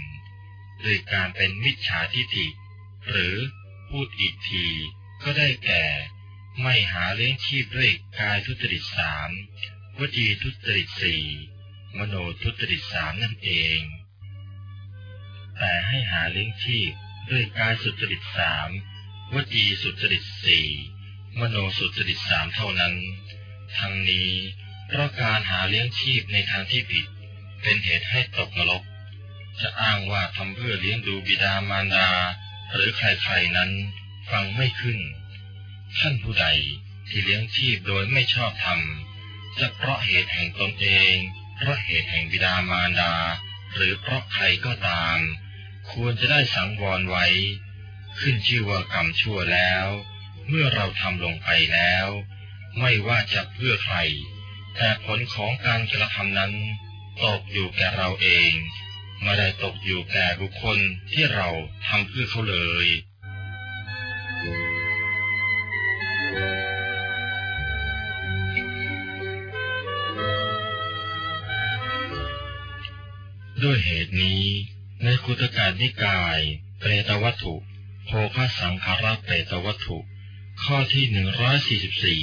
ด้วยการเป็นมิจฉาทิฐิ หรือพูดอีกทีก็ได้แก่ ไม่หาเลี้ยงชีพด้วยกายทุจริตสาม วจีทุจริตสี่มโนทุจริตสามนั่นเอง แต่ให้หาเลี้ยงชีพด้วยกายสุจริตสามวจีสุจริตสี่มโนสุจริตสามเท่านั้น ทั้งนี้เพราะการหาเลี้ยงชีพในทางที่ผิด เป็นเหตุให้ตกนรก จะอ้างว่าทำเพื่อเลี้ยงดูบิดามารดา หรือใครๆนั้นฟังไม่ขึ้น ท่านผู้ใดที่เลี้ยงชีพโดยไม่ชอบธรรม จะเพราะเหตุแห่งตนเอง เพราะเหตุแห่งบิดามารดา หรือเพราะใครก็ตาม ควรจะได้สังวรไว้ ขึ้นชื่อว่ากรรมชั่วแล้ว เมื่อเราทำลงไปแล้ว ไม่ว่าจะเพื่อใคร แต่ผลของการกระทำนั้น ตกอยู่แก่เราเองไม่ได้ตกอยู่แก่บุคคลที่เราทำเพื่อเขาเลย ด้วยเหตุนี้ในคุตการนิกายเปรตวัตถุโภคสังขาราเปรตวัตถุ ข้อที่หนึ่งร้อยสี่สิบสี่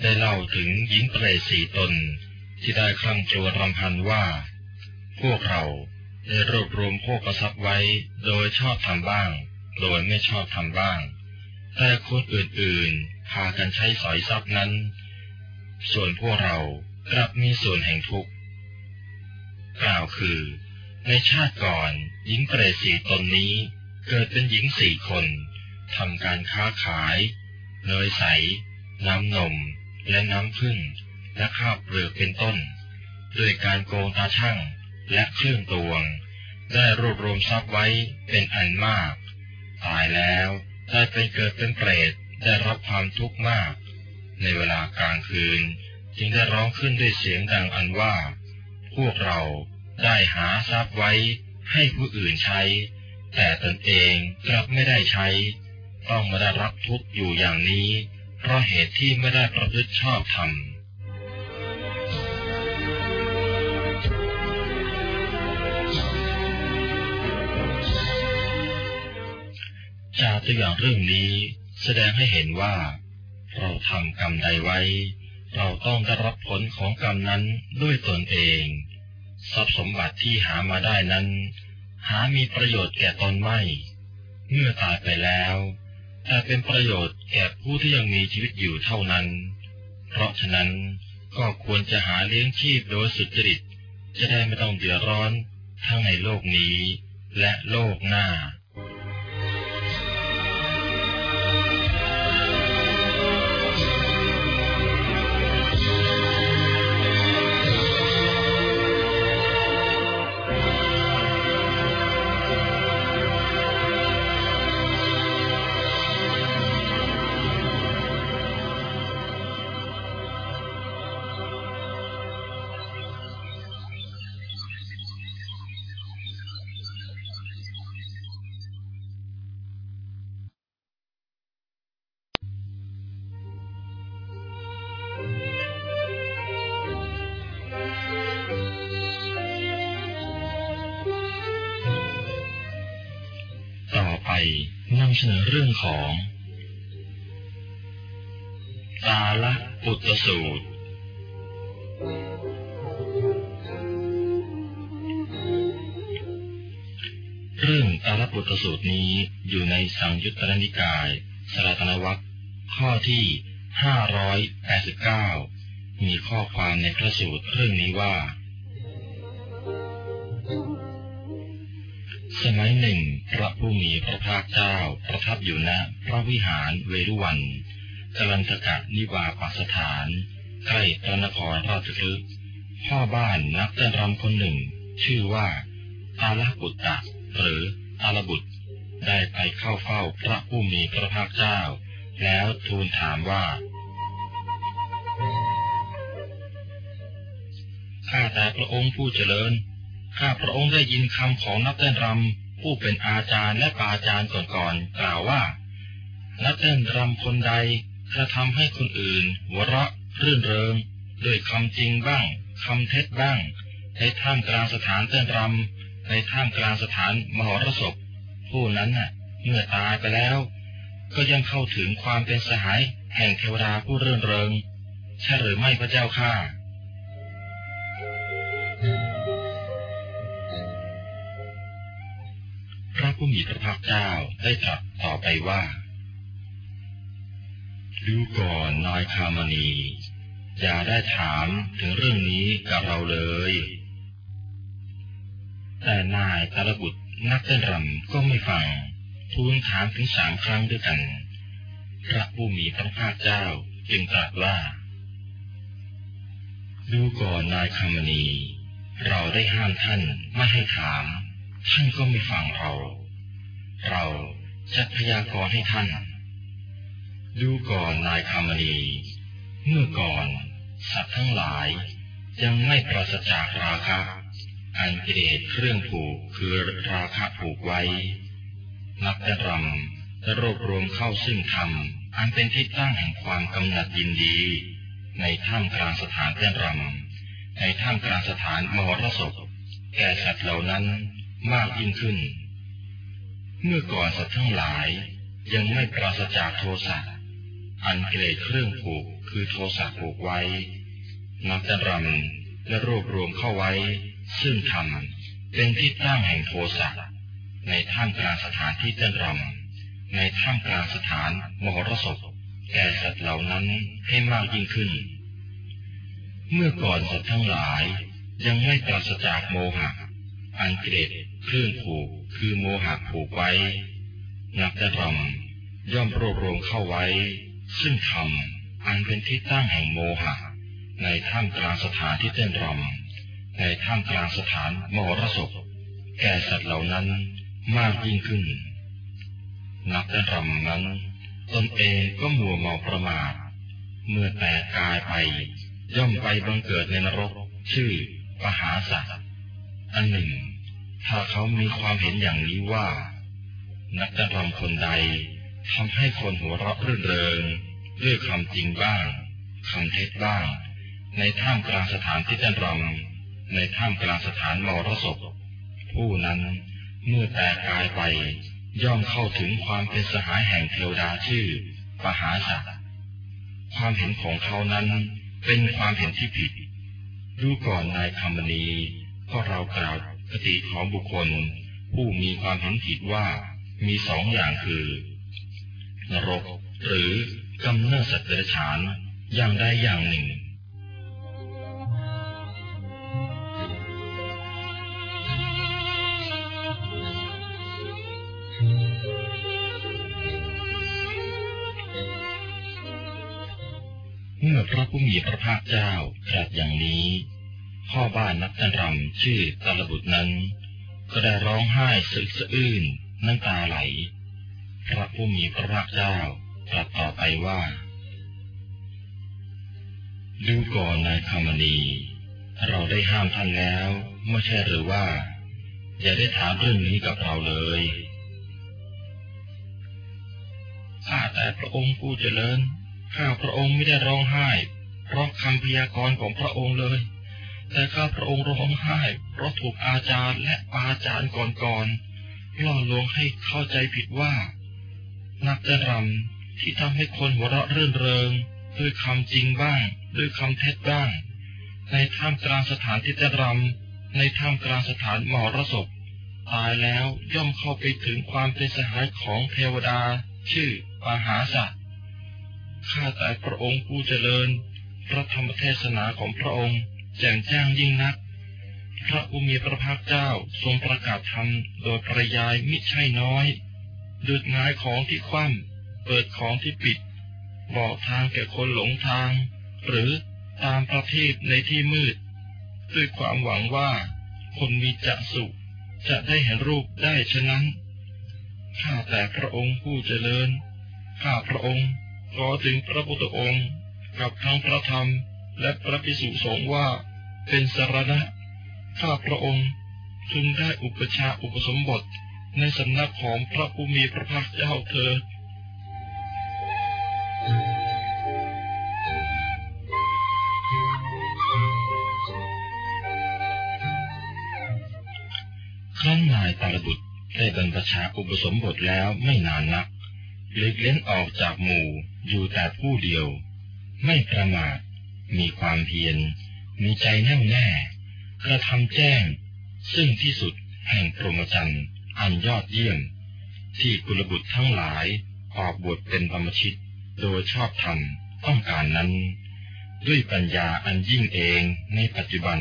ได้เล่าถึงหญิงเปรตสี่ตนที่ได้คลั่งโจรรำพันว่า พวกเราได้รวบรวมโภคทรัพย์ไว้โดยชอบทำบ้าง โดยไม่ชอบทำบ้าง แต่คนอื่นๆ พากันใช้สอยทรัพย์นั้น ส่วนพวกเรากลับมีส่วนแห่งทุกข์ กล่าวคือ ในชาติก่อน หญิงเปรตสี่ตนนี้ เกิดเป็นหญิงสี่คนทำการค้าขายเนยใส น้ำนม และน้ำผึ้งและข้าวเปลือกเป็นต้น ด้วยการโกงตาช่างและเครื่องตวง ได้รวบรวมทรัพย์ไว้เป็นอันมาก ตายแล้วได้ไปเกิดเป็นเปรตได้รับความทุกข์มาก ในเวลากลางคืน จึงได้ร้องขึ้นด้วยเสียงดังอันว่า พวกเราได้หาทรัพย์ไว้ให้ผู้อื่นใช้ แต่ตนเองกลับไม่ได้ใช้ ต้องมาได้รับทุกข์อยู่อย่างนี้ เพราะเหตุที่ไม่ได้ประพฤติชอบธรรมจากตัวอย่างเรื่องนี้แสดงให้เห็นว่า เราทำกรรมใดไว้ เราต้องได้รับผลของกรรมนั้นด้วยตนเอง ทรัพย์สมบัติที่หามาได้นั้น หามีประโยชน์แก่ตนไม่ เมื่อตายไปแล้ว แต่เป็นประโยชน์แก่ผู้ที่ยังมีชีวิตอยู่เท่านั้น เพราะฉะนั้นก็ควรจะหาเลี้ยงชีพโดยสุจริต จะได้ไม่ต้องเดือดร้อนทั้งในโลกนี้และโลกหน้า สนอเรื่องของ ตาละปุตสูตร เรื่องตาลปุตสูตรนี้อยู่ในสังยุตตรนิกาย สรตนวัคข้อที่ห้าร้อยแปดสิบเก้ามีข้อความในพระสูตรเรื่องนี้ว่า สมัยหนึ่ง พระผู้มีพระภาคเจ้า ประทับอยู่ณพระวิหารเวรุวันกลันทกะนิวาปสถาน ใกล้พระนครราชคฤห์พ่อบ้านนักเต้นรำคนหนึ่ง ชื่อว่า อาลบุตตะ หรืออาลบุตร ได้ไปเข้าเฝ้าพระผู้มีพระภาคเจ้า แล้วทูลถามว่าข้าแต่พระองค์ผู้เจริญ ข้าพระองค์ได้ยินคำของนักเต้นรำผู้เป็นอาจารย์และปาจารย์ก่อนๆกล่าวว่า นักเต้นรำคนใดกระทำให้คนอื่น หัวเราะรื่นเริงด้วยคำจริงบ้างคำเท็จบ้าง ในท่ามกลางสถานเต้นรำในท่ามกลางสถานมหรสพ ผู้นั้นน่ะ เมื่อตายไปแล้ว ก็ยังเข้าถึงความเป็นสหายแห่งเทวดาผู้เรื่นเริง ใช่หรือไม่พระเจ้าข้า ระผู้มีพระภาคเจ้าได้ตรัสต่อไปว่าดูก่อนนายคามณี อย่าได้ถามถึงเรื่องนี้กับเราเลย แต่นายตาลบุตรนักเต้นรำก็ไม่ฟังทูลถามถึงสามครั้งด้วยกัน พระผู้มีพระภาคเจ้าจึงตรัสว่า ดูก่อนนายคำมณี เราได้ห้ามท่านไม่ให้ถาม ท่านก็ไม่ฟังเรา เราจะพยากรณ์ให้ท่าน ดูก่อนนายคำมณีเมื่อก่อนสัตว์ทั้งหลายยังไม่ปราศจากราคะอันกิเลสเครื่องผูกคือราคะผูกไว้ นักแต่รำจะรวบรวมเข้าซึ่งธรรมอันเป็นที่ตั้งแห่งความกำหนัดยินดี ในท่ามกลางสถานเต้นรำในท่ามกลางสถานมหรสพแก่สัตว์เหล่านั้น มากยิ่งขึ้น เมื่อก่อนสัตว์ทั้งหลายยังไม่ปราศจากโทสะอันเกลสเครื่องผูกคือโทสะผูกไว้นักแต่รำและรวบรวมเข้าไว้ ซึ่งธรรมเป็นที่ตั้งแห่งโทสะในท่ามกลางสถานที่เต้นรำในท่ามกลางสถานมหรสพแก่สัตว์เหล่านั้นให้มากยิ่งขึ้น เมื่อก่อนสัตว์ทั้งหลายยังไม่ปราศจากโมหะ อันกิเลส เครื่องผูกคือโมหะผูกไว้นักแต่รำย่อมรวบรวมเข้าไว้ ซึ่งธรรมอันเป็นที่ตั้งแห่งโมหะ ในท่ามกลางสถานที่เต้นรำในท่ามกลางสถานมหรสพแก่สัตว์เหล่านั้นมากยิ่งขึ้น นักแต่รำนั้นตนเองก็มัวเมาประมาท เมื่อแตกกายไป ย่อมไปบังเกิดในนรกชื่อปหาสัตว์อันหนึ่ง ถ้าเขามีความเห็นอย่างนี้ว่า นักแต่รำคนใดทำให้คนหัวเราะรื่นเริงด้วยคำจริงบ้างคำเท็จบ้าง ในท่ามกลางสถานที่เต้นรำในท่ามกลางสถานมรสพผู้นั้นเมื่อแตกกายไป ย่อมเข้าถึงความเป็นสหายแห่งเทวดาชื่อปหาสัตความเห็นของเขานั้นเป็นความเห็นที่ผิด ดูก่อนนายคำมณีก็เรากล่าว คติของบุคคล ผู้มีความเห็นผิดว่ามีสองอย่างคือนรกหรือกำเนิดสัตว์เดรัจฉานอย่างใดอย่างหนึ่ง เมื่อพระผู้มีพระภาคเจ้าตรัสอย่างนี้ พ่อบ้านนักตันรำชื่อตาลบุตรนั้น ก็ได้ร้องไห้สึกสะอื้นน้ำตาไหล พระผู้มีพระภาคเจ้าตรัสต่อไปว่า ดูก่อนนายคำมณี เราได้ห้ามท่านแล้วไม่ใช่หรือว่า อย่าได้ถามเรื่องนี้กับเราเลยข้าแต่พระองค์ผู้เจริญข้าพระองค์ไม่ได้ร้องไห้ เพราะคำพยากรณ์ของพระองค์เลย แต่ข้าพระองค์ร้องไห้เพราะถูกอาจารย์และปาจารย์ก่อนๆล่อลวงให้เข้าใจผิดว่า นักเต้นรำที่ทำให้คนหัวเราะเรื่นเริง ด้วยคำจริงบ้าง ด้วยคำเท็จบ้าง ในท่ามกลางสถานที่เต้นรำในท่ามกลางสถานมหรสพตายแล้วย่อมเข้าไปถึงความเป็นสหายของเทวดา ชื่อปาหาสัตข้าแต่พระองค์ผู้เจริญพระธรรมเทศนาของพระองค์ แจ่มแจ้งยิ่งนัก พระผู้มีพระภาคเจ้าทรงประกาศธรรมโดยปริยายมิใช่น้อยดุดงายของที่คว่ำเปิดของที่ปิด บอกทางแก่คนหลงทาง หรือตามประทีปในที่มืด ด้วยความหวังว่าคนมีจักสุจะได้เห็นรูปได้ฉะนั้นข้าแต่พระองค์ผู้เจริญข้าพระองค์ขอถึงพระพุทธองค์ กับทั้งพระธรรม และพระภิกษุสงฆ์ว่าเป็นสารณะ ข้าพระองค์จึงได้อุปชาอุปสมบทในสำนักของพระผู้มีพระภาคเจ้าเถิดครั้นนายตาลบุตรได้บรรพชาอุปสมบทแล้วไม่นานนักหลีกเล้นออกจากหมู่อยู่แต่ผู้เดียว ไม่ประมาท มีความเพียร มีใจแน่วแน่ กระทำแจ้ง ซึ่งที่สุดแห่งพรหมจรรย์อันยอดเยี่ยม ที่กุลบุตรทั้งหลายออกบทเป็นธรรมชิต โดยชอบธรรมต้องการนั้น ด้วยปัญญาอันยิ่งเองในปัจจุบัน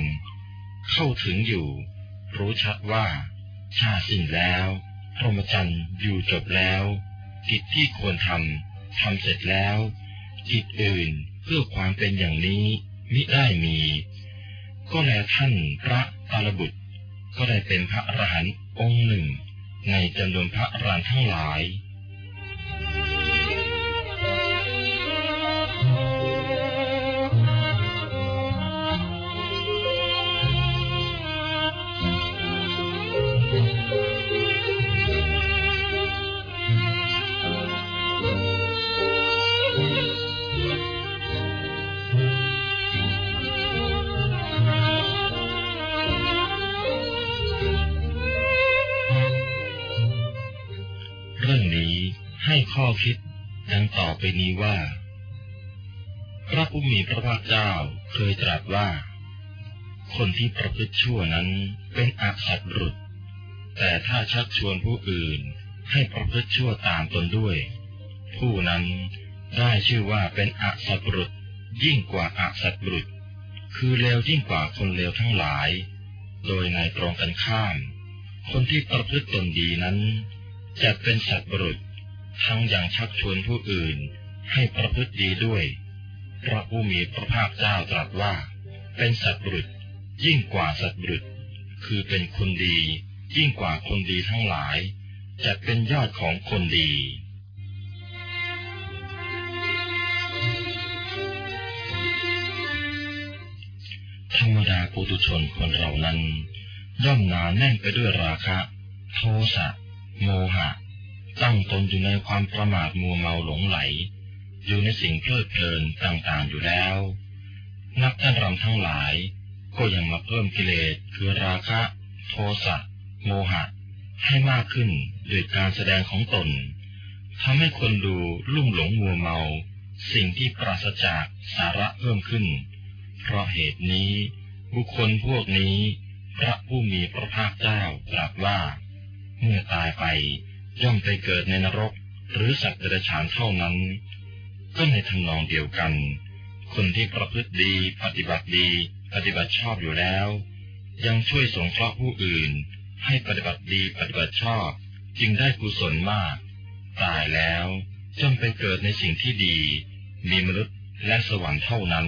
เข้าถึงอยู่ รู้ชัดว่า ชาสิ้นแล้วพรหมจรรย์อยู่จบแล้ว กิจที่ควรทำทำเสร็จแล้ว กิจอื่น เพื่อความเป็นอย่างนี้มิได้มี ก็แลท่านพระตาลบุตร ก็ได้เป็นพระอรหันต์องค์หนึ่ง ในจำนวนพระอรหันต์ทั้งหลาย ข้อคิดดังต่อไปนี้ว่า พระผู้มีพระภาคเจ้าเคยตรัสว่า คนที่ประพฤติชั่วนั้นเป็นอาสัตรุษแต่ถ้าชักชวนผู้อื่นให้ประพฤติชั่วตามตนด้วย ผู้นั้นได้ชื่อว่าเป็นอาสัตรุษยิ่งกว่าอาสัตรุษคือเลวยิ่งกว่าคนเลวทั้งหลาย โดยในตรงกันข้าม คนที่ประพฤติตนดีนั้น จะเป็นสัตว์บรุษ ทั้งยังชักชวนผู้อื่นให้ประพฤติดีด้วย พระผู้มีพระภาคเจ้าตรัสว่า เป็นสัตว์บุรุษยิ่งกว่าสัตว์บุรุษ คือเป็นคนดี ยิ่งกว่าคนดีทั้งหลาย จะเป็นยอดของคนดี ธรรมดาปุถุชนคนเรานั้น ย่อมหนาแน่นไปด้วยราคะ โทสะ โมหะ ตั้งตนอยู่ในความประมาทมัวเมาหลงไหล อยู่ในสิ่งเพลิดเพลินต่างๆอยู่แล้ว นักท่านรำทั้งหลาย ก็ยังมาเพิ่มกิเลสคือราคะ โทสะโมหะ ให้มากขึ้นด้วยการแสดงของตนทำให้คนดูลุ่มหลงมัวเมา สิ่งที่ปราศจากสาระเพิ่มขึ้น เพราะเหตุนี้ บุคคลพวกนี้ พระผู้มีพระภาคเจ้าตรัสว่า เมื่อตายไป ย่อมไปเกิดในนรกหรือสัตว์เดรัจฉานเท่านั้น ก็ในทำนองเดียวกัน คนที่ประพฤติดีปฏิบัติดี ปฏิบัติชอบอยู่แล้ว ยังช่วยสงเคราะห์ผู้อื่น ให้ปฏิบัติดีปฏิบัติชอบจึงได้กุศลมาก ตายแล้วจอมไปเกิดในสิ่งที่ดี มีมนุษย์และสวรรค์เท่านั้น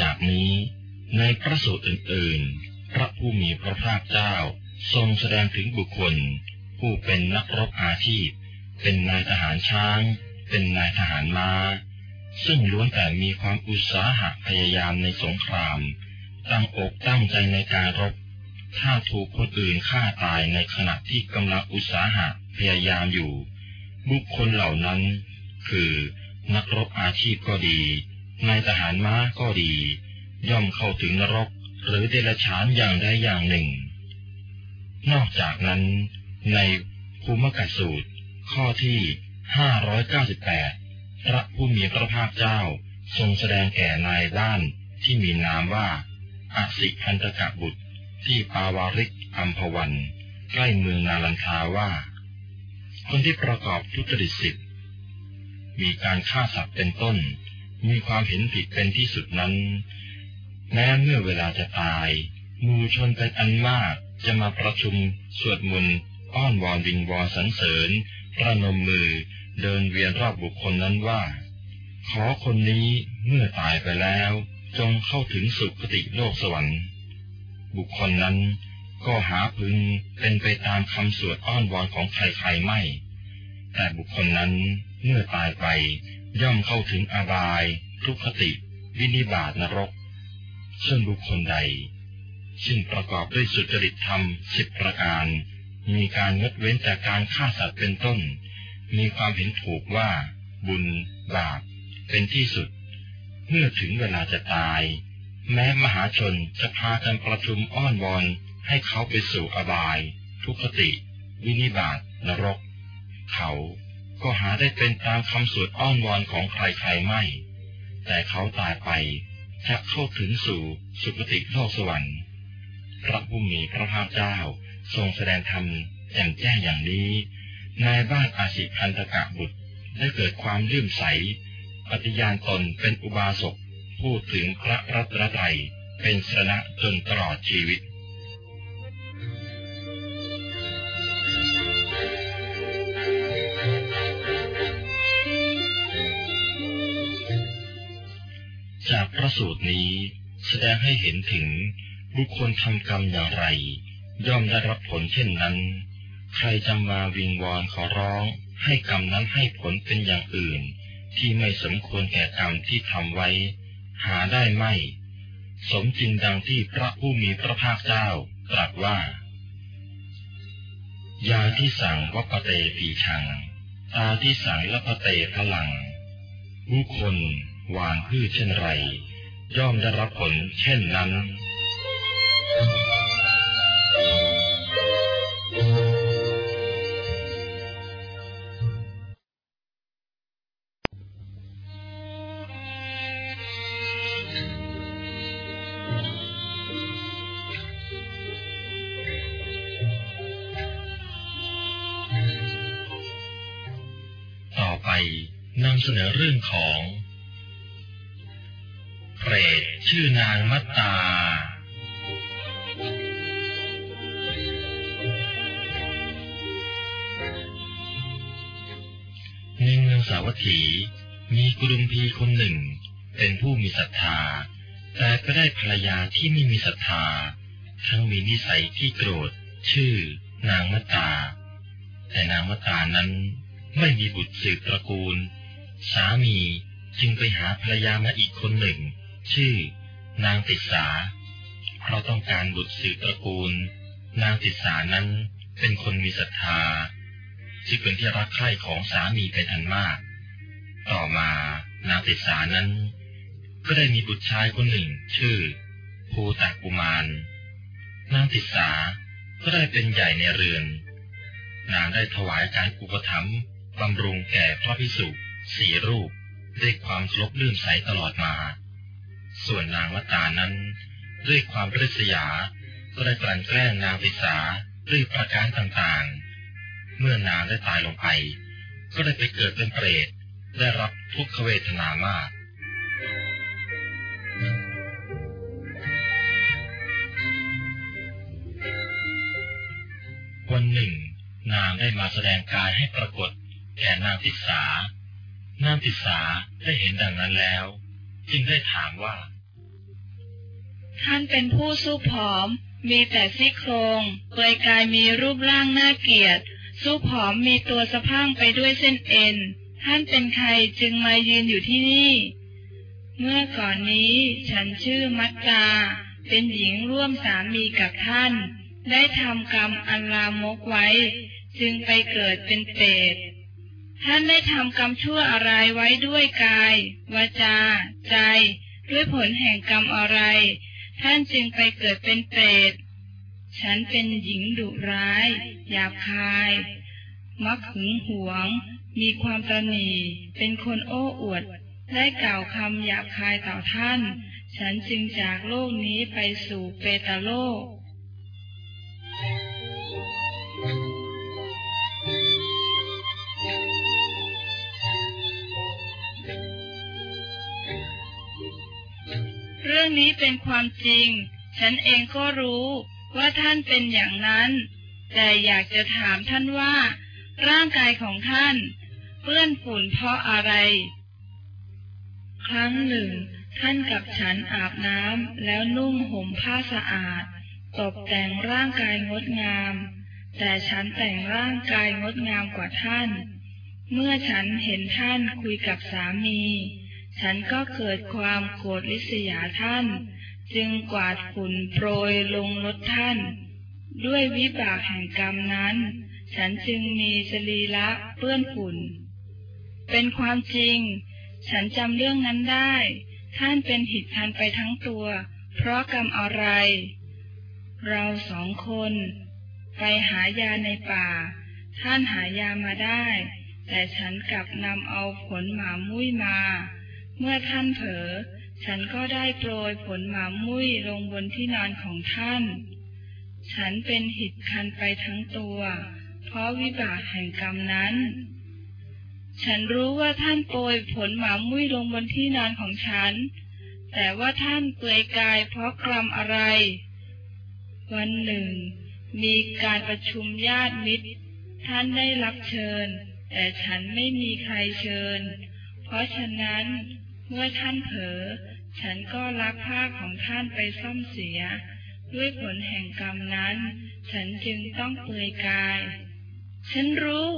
จากนี้ในพระสูตรอื่นๆ พระผู้มีพระภาคเจ้า ทรงแสดงถึงบุคคล ผู้เป็นนักรบอาชีพ เป็นนายทหารช้าง เป็นนายทหารมา้า ซึ่งล้วนแต่มีความอุตสาหะพยายามในสงคราม ตั้งอกตั้งใจในการรบ ถ้าถูกคนอื่นฆ่าตายในขณะที่กำลังอุตสาหะพยายามอยู่ บุคคลเหล่านั้น คือนักรบอาชีพก็ดี นายทหารม้าก็ดี ย่อมเข้าถึงนรกหรือเดรัจฉานอย่างใดอย่างหนึ่ง นอกจากนั้น ในภูมิกัสูตร ข้อที่ห้าร้อยเก้าสิบแปดพระผู้มีพระภาคเจ้าทรงแสดงแก่นายบ้านที่มีนามว่าอาสิพันตกะบุตรที่ปาวาริกอัมพวันใกล้เมืองนาลันทาว่า คนที่ประกอบทุจริตสิทธิ์มีการฆ่าสัตว์เป็นต้น มีความเห็นผิดเป็นที่สุดนั้น แม้เมื่อเวลาจะตายมูชนเป็นอันมากจะมาประชุมสวดมนต์อ้อนวอนวิงวอนสรรเสริญประนมมือเดินเวียนรอบบุคคลนั้นว่า ขอคนนี้เมื่อตายไปแล้ว จงเข้าถึงสุคติโลกสวรรค์ บุคคลนั้นก็หาพึงเป็นไปตามคำสวดอ้อนวอนของใครๆไม่ แต่บุคคลนั้นเมื่อตายไป ย่อมเข้าถึงอบาย ทุกขติ วินิบาตนรก ซึ่งบุคคลใด ซึ่งประกอบด้วยสุจริตธรรมสิบประการ มีการงดเว้นจากการฆ่าสัตว์เป็นต้น มีความเห็นถูกว่า บุญ บาป เป็นที่สุด เมื่อถึงเวลาจะตาย แม้มหาชนจะพากันประชุมอ้อนวอนให้เขาไปสู่อบาย ทุกขติ วินิบาตนรก เขา ก็หาได้เป็นตามคำสวดอ้อนวอนของใครๆไม่ แต่เขาตายไปจะเข้าถึงสู่สุคติโลกสวรรค์ พระผู้มีพระภาคเจ้าทรงแสดงธรรมอย่างแจ้งอย่างนี้นายบ้านอาศิพันธกะบุตรได้เกิดความลื่มใส ปฏิญาณตนเป็นอุบาสกพูดถึงพระรัตนตรัยเป็นสระจนตลอดชีวิต จากพระสูตรนี้แสดงให้เห็นถึงบุคคลทำกรรมอย่างไร ย่อมได้รับผลเช่นนั้น ใครจะมาวิงวอนขอร้อง ให้กรรมนั้นให้ผลเป็นอย่างอื่น ที่ไม่สมควรแก่กรรมที่ทำไว้ หาได้ไม่ สมจริงดังที่พระผู้มีพระภาคเจ้าตรัสว่า ยาที่สั่งวัปเตปีชัง ตาที่สั่งละพเตพลังบุคคล วานพืชเช่นไร ย่อมได้รับผลเช่นนั้น ต่อไปนำเสนอเรื่องของ ชื่อนางมัตตา ในเมืองสาวัตถี มีกุลุมพีคนหนึ่ง เป็นผู้มีศรัทธา แต่ก็ได้ภรรยาที่ไม่มีศรัทธา ทั้งมีนิสัยที่โกรธ ชื่อนางมัตตา แต่นางมัตตานั้นไม่มีบุตรสืบตระกูล สามีจึงไปหาภรรยามาอีกคนหนึ่ง ชื่อนางติสาเพราะต้องการบุตรสืบตระกูล นางติสานั้นเป็นคนมีศรัทธาจึงเป็นที่รักใคร่ของสามีเป็นอันมาก ต่อมานางติสานั้น ก็ได้มีบุตรชายคนหนึ่ง ชื่อภูตากุมารนางติสาก็ได้เป็นใหญ่ในเรือน นางได้ถวายการอุปถัมภ์บำรุงแก่พระพิสุสี่รูปด้วยความเคารพเลื่อมใสตลอดมา ส่วนนางมัตานั้น ด้วยความริษยา ก็ได้กลั่นแกล้งนางติสาด้วยประการต่างๆ เมื่อนางได้ตายลงไป ก็ได้ไปเกิดเป็นเปรต ได้รับทุกขเวทนามากวันหนึ่ง นางได้มาแสดงกายให้ปรากฏ แก่นางติสานางติสาได้เห็นดังนั้นแล้ว จึงได้ถามว่า ท่านเป็นผู้สู้ผอม มีแต่ซี่โครงเปลือยกายมีรูปร่างน่าเกลียด สู้ผอมมีตัวสะพังไปด้วยเส้นเอ็น ท่านเป็นใครจึงมายืนอยู่ที่นี่ เมื่อก่อนนี้ฉันชื่อมัตตา เป็นหญิงร่วมสามีกับท่าน ได้ทำกรรมอันลามกไว้ จึงไปเกิดเป็นเปรต ท่านได้ทำกรรมชั่วอะไรไว้ด้วยกาย วาจา ใจ ด้วยผลแห่งกรรมอะไร ท่านจึงไปเกิดเป็นเปรต ฉันเป็นหญิงดุร้าย หยาบคาย มักหึงหวง มีความตระหนี่เป็นคนโอ้อวด ได้กล่าวคำหยาบคายต่อท่าน ฉันจึงจากโลกนี้ไปสู่เปตโลก เรื่องนี้เป็นความจริง ฉันเองก็รู้ว่าท่านเป็นอย่างนั้น แต่อยากจะถามท่านว่า ร่างกายของท่าน เปื้อนฝุ่นเพราะอะไร ครั้งหนึ่ง ท่านกับฉันอาบน้ำแล้วนุ่งห่มผ้าสะอาด ตกแต่งร่างกายงดงาม แต่ฉันแต่งร่างกายงดงามกว่าท่าน เมื่อฉันเห็นท่านคุยกับสามี ฉันก็เกิดความโกรธลิษยาท่าน จึงกวาดฝุ่นโปรยลงรถท่าน ด้วยวิบากแห่งกรรมนั้น ฉันจึงมีสรีระเปื้อนฝุ่น เป็นความจริง ฉันจำเรื่องนั้นได้ ท่านเป็นหิดทันไปทั้งตัว เพราะกรรมอะไร เราสองคน ไปหายาในป่า ท่านหายามาได้ แต่ฉันกลับนำเอาผลหมามุ้ยมา เมื่อท่านเผลอฉันก็ได้โปรยผลหมามุ้ยลงบนที่นอนของท่าน ฉันเป็นหิดคันไปทั้งตัว เพราะวิบากแห่งกรรมนั้น ฉันรู้ว่าท่านโปรยผลหมามุ้ยลงบนที่นอนของฉัน แต่ว่าท่านเปลือยกายเพราะกรรมอะไร วันหนึ่ง มีการประชุมญาติมิตร ท่านได้รับเชิญ แต่ฉันไม่มีใครเชิญ เพราะฉะนั้น เมื่อท่านเผลอฉันก็ลักผ้าของท่านไปซ่อมเสีย ด้วยผลแห่งกรรมนั้น ฉันจึงต้องเปลือยกาย ฉันรู้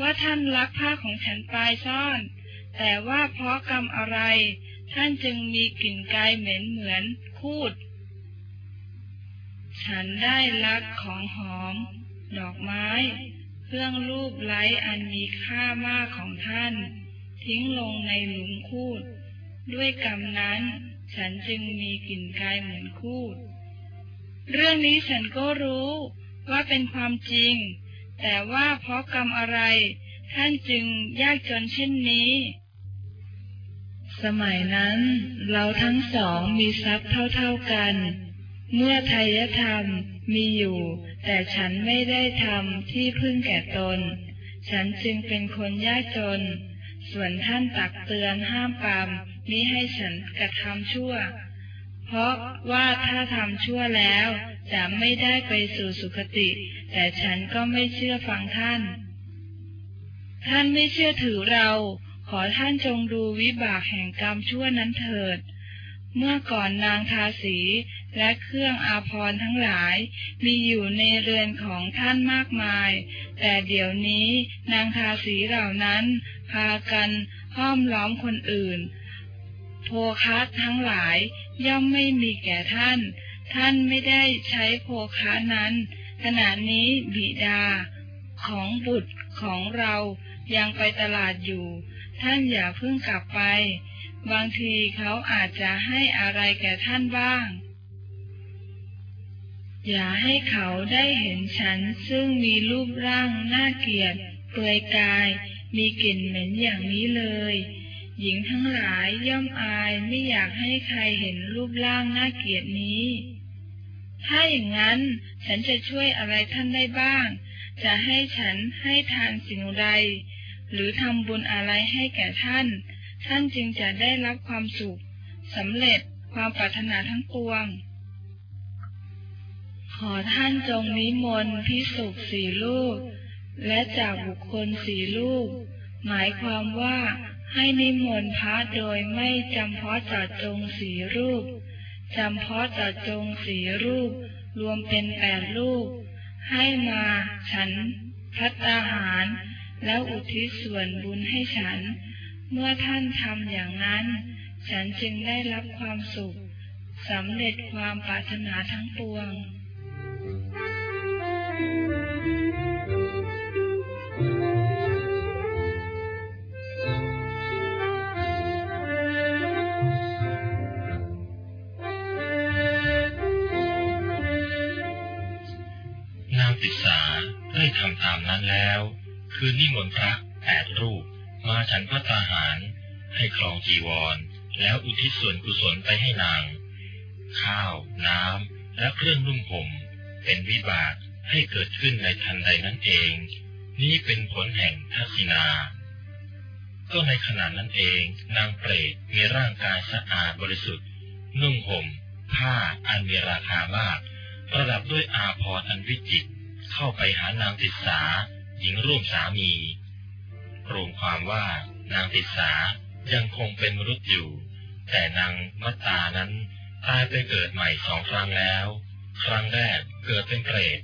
ว่าท่านลักผ้าของฉันไปซ่อน แต่ว่าเพราะกรรมอะไร ท่านจึงมีกลิ่นกายเหม็นเหมือนคูด ฉันได้ลักของหอม ดอกไม้ เครื่องรูปไล้อันมีค่ามากของท่าน ทิ้งลงในหลุมคูด ด้วยกรรมนั้น ฉันจึงมีกลิ่นกายเหมือนคูด เรื่องนี้ฉันก็รู้ว่าเป็นความจริง แต่ว่าเพราะกรรมอะไร ท่านจึงยากจนเช่นนี้ สมัยนั้น เราทั้งสองมีทรัพย์เท่าๆกัน เมื่อไทยธรรมมีอยู่ แต่ฉันไม่ได้ทำที่พึ่งแก่ตน ฉันจึงเป็นคนยากจน ส่วนท่านตักเตือนห้ามปาม มิให้ฉันกระทำชั่ว เพราะว่าถ้าทำชั่วแล้วจะไม่ได้ไปสู่สุคติ แต่ฉันก็ไม่เชื่อฟังท่าน ท่านไม่เชื่อถือเรา ขอท่านจงดูวิบากแห่งกรรมชั่วนั้นเถิด เมื่อก่อนนางทาสีและเครื่องอาภรณ์ทั้งหลาย มีอยู่ในเรือนของท่านมากมาย แต่เดี๋ยวนี้นางทาสีเหล่านั้นพากันห้อมล้อมคนอื่น โภคัสทั้งหลายย่อมไม่มีแก่ท่าน ท่านไม่ได้ใช้โภคะนั้น ขณะนี้บิดา ของบุตรของเรายังไปตลาดอยู่ ท่านอย่าเพิ่งกลับไป บางทีเขาอาจจะให้อะไรแก่ท่านบ้าง อย่าให้เขาได้เห็นฉันซึ่งมีรูปร่างน่าเกลียดเปลือยกาย มีกลิ่นเหม็นอย่างนี้เลย หญิงทั้งหลายย่อมอายไม่อยากให้ใครเห็นรูปร่างน่าเกลียดนี้ ถ้าอย่างนั้นฉันจะช่วยอะไรท่านได้บ้าง จะให้ฉันให้ทานสิ่งใด หรือทำบุญอะไรให้แก่ท่าน ท่านจึงจะได้รับความสุขสำเร็จความปรารถนาทั้งปวง ขอท่านจงนิมนต์พิสุสี่ลูก และจากบุคคลสี่ลูก หมายความว่า ให้นิมนต์พระโดยไม่จำเพาะจอดจงสีรูป จำเพาะจัดจงสีรูป รวมเป็นแปดรูป ให้มาฉันพัตอาหาร แล้วอุทิศส่วนบุญให้ฉัน เมื่อท่านทำอย่างนั้น ฉันจึงได้รับความสุขสำเร็จความปรารถนาทั้งปวง คือนิมนต์พระแปดรูป มาฉันพระตาหาร ให้ครองจีวร แล้วอุทิศส่วนกุศลไปให้นาง ข้าว น้ำ และเครื่องนุ่มห่มเป็นวิบากให้เกิดขึ้นในทันใดนั้นเอง นี้เป็นผลแห่งทัศินาก็ในขณะนั้นเองนางเปรตมีร่างกายสะอาดบริสุทธิ์ นุ่งห่ม ผ้าอันมีราคามาก ประดับด้วยอาภรณ์อันวิจิตรเข้าไปหานางติสา หญิงร่วมสามีรวมความว่านางติสายังคงเป็นมนุษย์อยู่ แต่นางมัตตานั้นตายไปเกิดใหม่สองครั้งแล้ว ครั้งแรกเกิดเป็นเปรต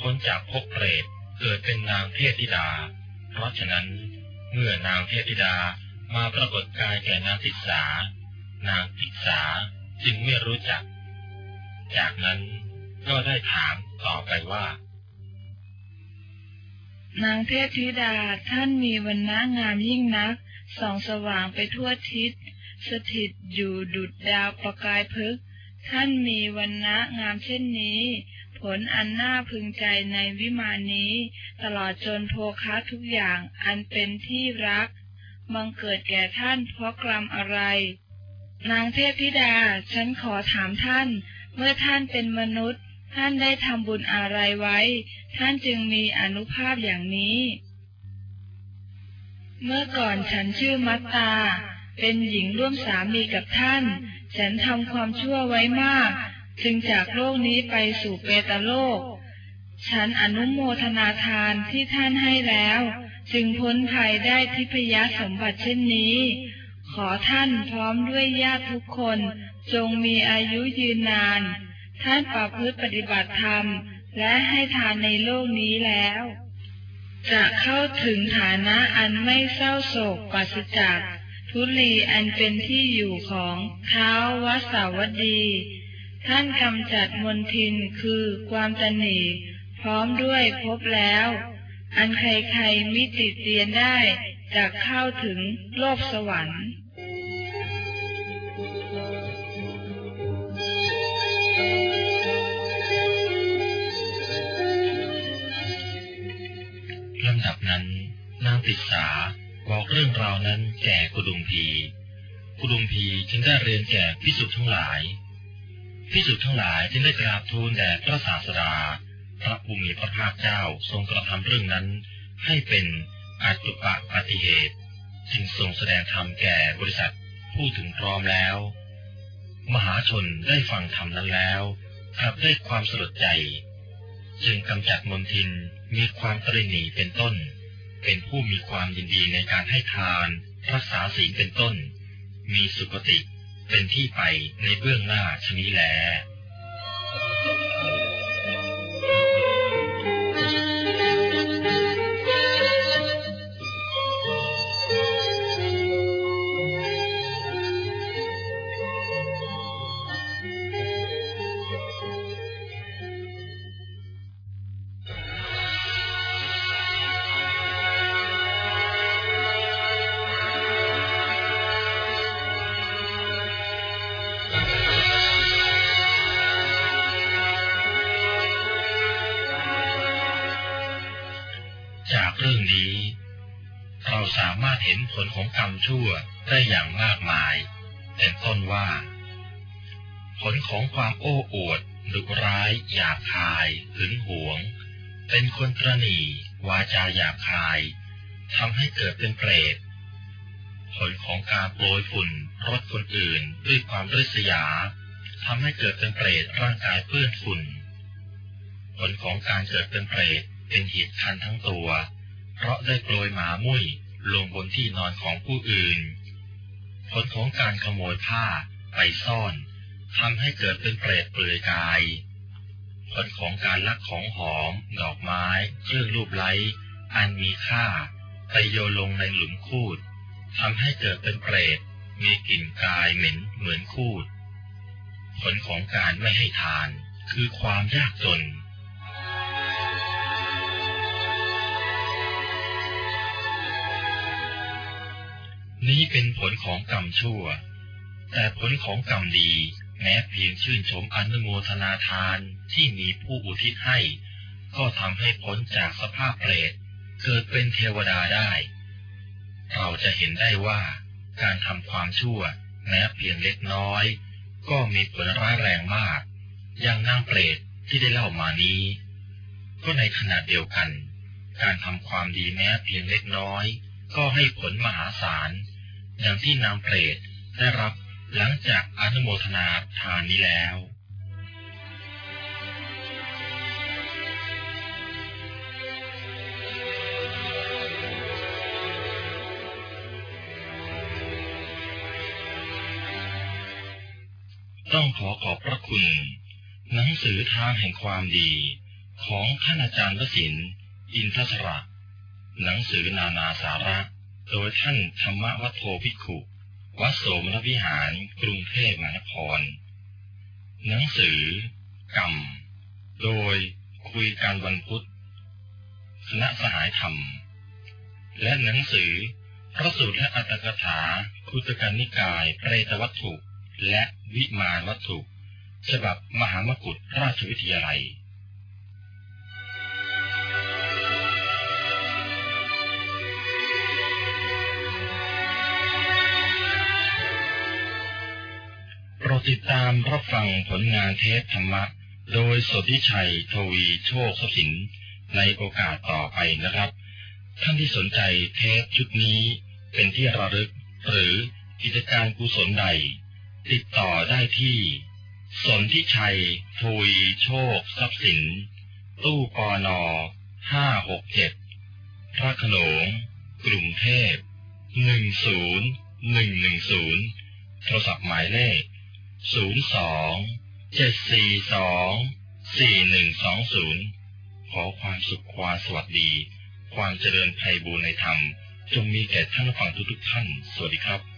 พ้นจากภพเปรตเกิดเป็นนางเทพธิดา เพราะฉะนั้นเมื่อนางเทพธิดามาปรากฏกายแก่นางติสา นางติสาจึงไม่รู้จัก จากนั้นก็ได้ถามต่อไปว่า นางเทพธิดาท่านมีวันณะงามยิ่งนัก ส่องสว่างไปทั่วทิศ สถิตอยู่ดุดดาวประกายพึก ท่านมีวันณะงามเช่นนี้ ผลอันน่าพึงใจในวิมานนี้ ตลอดจนโภคะทุกอย่างอันเป็นที่รัก มังเกิดแก่ท่านเพราะกรรมอะไร นางเทพธิดา ฉันขอถามท่าน เมื่อท่านเป็นมนุษย์ ท่านได้ทำบุญอะไรไว้ ท่านจึงมีอนุภาพอย่างนี้ เมื่อก่อนฉันชื่อมัตตา เป็นหญิงร่วมสามีกับท่าน ฉันทำความชั่วไว้มาก จึงจากโลกนี้ไปสู่เปตโลก ฉันอนุโมทนาทานที่ท่านให้แล้ว จึงพ้นภัยได้ทิพยสมบัติเช่นนี้ขอท่านพร้อมด้วยญาติทุกคน จงมีอายุยืนนาน ท่านประพฤติปฏิบัติธรรม และให้ทานในโลกนี้แล้ว จะเข้าถึงฐานะอันไม่เศร้าโศกปราศจากทุลีอันเป็นที่อยู่ของเท้าววสาวดี ท่านกำจัดมนทินคือความตนีพร้อมด้วยพบแล้ว อันใครๆมิติเตียนได้จะเข้าถึงโลกสวรรค์ นางติสาบอกเรื่องราวนั้นแก่กุดุมพีกุดุมพีจึงได้เรียนแก่พิสุทธ์ทั้งหลาย พิสุทธ์ทั้งหลายจึงได้กราบทูลแด่พระศาสดา พระภูมิพระภาคเจ้าทรงกระทำเรื่องนั้น ให้เป็นอาตุปะปฏิเหตุจึงทรงแสดงธรรมแก่บริษัทผู้ถึงพร้อมแล้ว มหาชนได้ฟังธรรมนั้นแล้วกลับได้ความสลดใจ จึงกำจัดมนทินมีความตริหนีเป็นต้น เป็นผู้มีความยินดีในการให้ทานรักษาศีลเป็นต้น มีสุขติเป็นที่ไปในเบื้องหน้าชนี้แล ผลของกรรมชั่วได้อย่างมากมาย เป็นต้นว่า ผลของความโอ้อวดดุร้ายหยาบคายหึงหวง เป็นคนตรณีวาจาหยาบคายทำให้เกิดเป็นเปรตผลของการโปรยฝุ่นรถคนอื่นด้วยความริษยาทำให้เกิดเป็นเปรตร่างกายเปื้อนฝุ่น ผลของการเกิดเป็นเปรตเป็นหีดคันทั้งตัว เพราะได้โปรยหมามุ่ย ลงบนที่นอนของผู้อื่น ผลของการขโมยผ้าไปซ่อนทำให้เกิดเป็นเปรตเปลือยกาย ผลของการลักของหอม ดอกไม้ เครื่องรูปไล้ อันมีค่า ไปโยลงในหลุมคูดทำให้เกิดเป็นเปรต มีกลิ่นกายเหม็นเหมือนคูด ผลของการไม่ให้ทานคือความยากจน นี้เป็นผลของกรรมชั่ว แต่ผลของกรรมดี แม้เพียงชื่นชมอนุโมทนาทานที่มีผู้อุทิศให้ ก็ทำให้พ้นจากสภาพเปรตเกิดเป็นเทวดาได้ เราจะเห็นได้ว่า การทำความชั่ว แม้เพียงเล็กน้อย ก็มีผลร้ายแรงมาก อย่างนางเปรตที่ได้เล่ามานี้ ก็ในขณะเดียวกัน การทำความดีแม้เพียงเล็กน้อย ก็ให้ผลมหาศาล อย่างที่นางเปรตได้รับหลังจากอนุโมทนาทานนี้แล้วต้องขอขอบพระคุณ หนังสือทางแห่งความดีของท่านอาจารย์วสินอินทศระหนังสือนานาสาระ โดยท่านธรรมวัฒโธภิกขุวัดโสมนวิหารกรุงเทพมหานคร หนังสือ กรรม โดยคุยการวันพุธคณะสหายธรรม และหนังสือ พระสูตรและอัตถกถาคุตการนิกายเปรตวัตถุ และวิมานวัตถุ ฉบับมหามกุฏราชวิทยาลัย ดติดตามรับฟังผลงานเทปธรรมะ โดยสดทิชัยทวีโชคทรัพย์สินในโอกาสต่อไปนะครับ ท่านที่สนใจเทปชุดนี้เป็นที่ระลึก หรือกิจการกุศลใด ติดต่อได้ที่ สนทิชัยทุยโชคทรัพย์สิน ตู้ปอนอห้าหกเจ็ดพระขนงกรุงเทพหนึ่งศูนย์หนึ่งหนึ่งศูนย์โทรศัพท์หมายเลข ศูนย์สองเจ็ดสี่สองสี่หนึ่งสองศูนย์ขอความสุขความสวัสดี ความเจริญไพบูรณ์ในธรรม จงมีแก่ท่านผู้ฟังทุกทุกท่าน สวัสดีครับ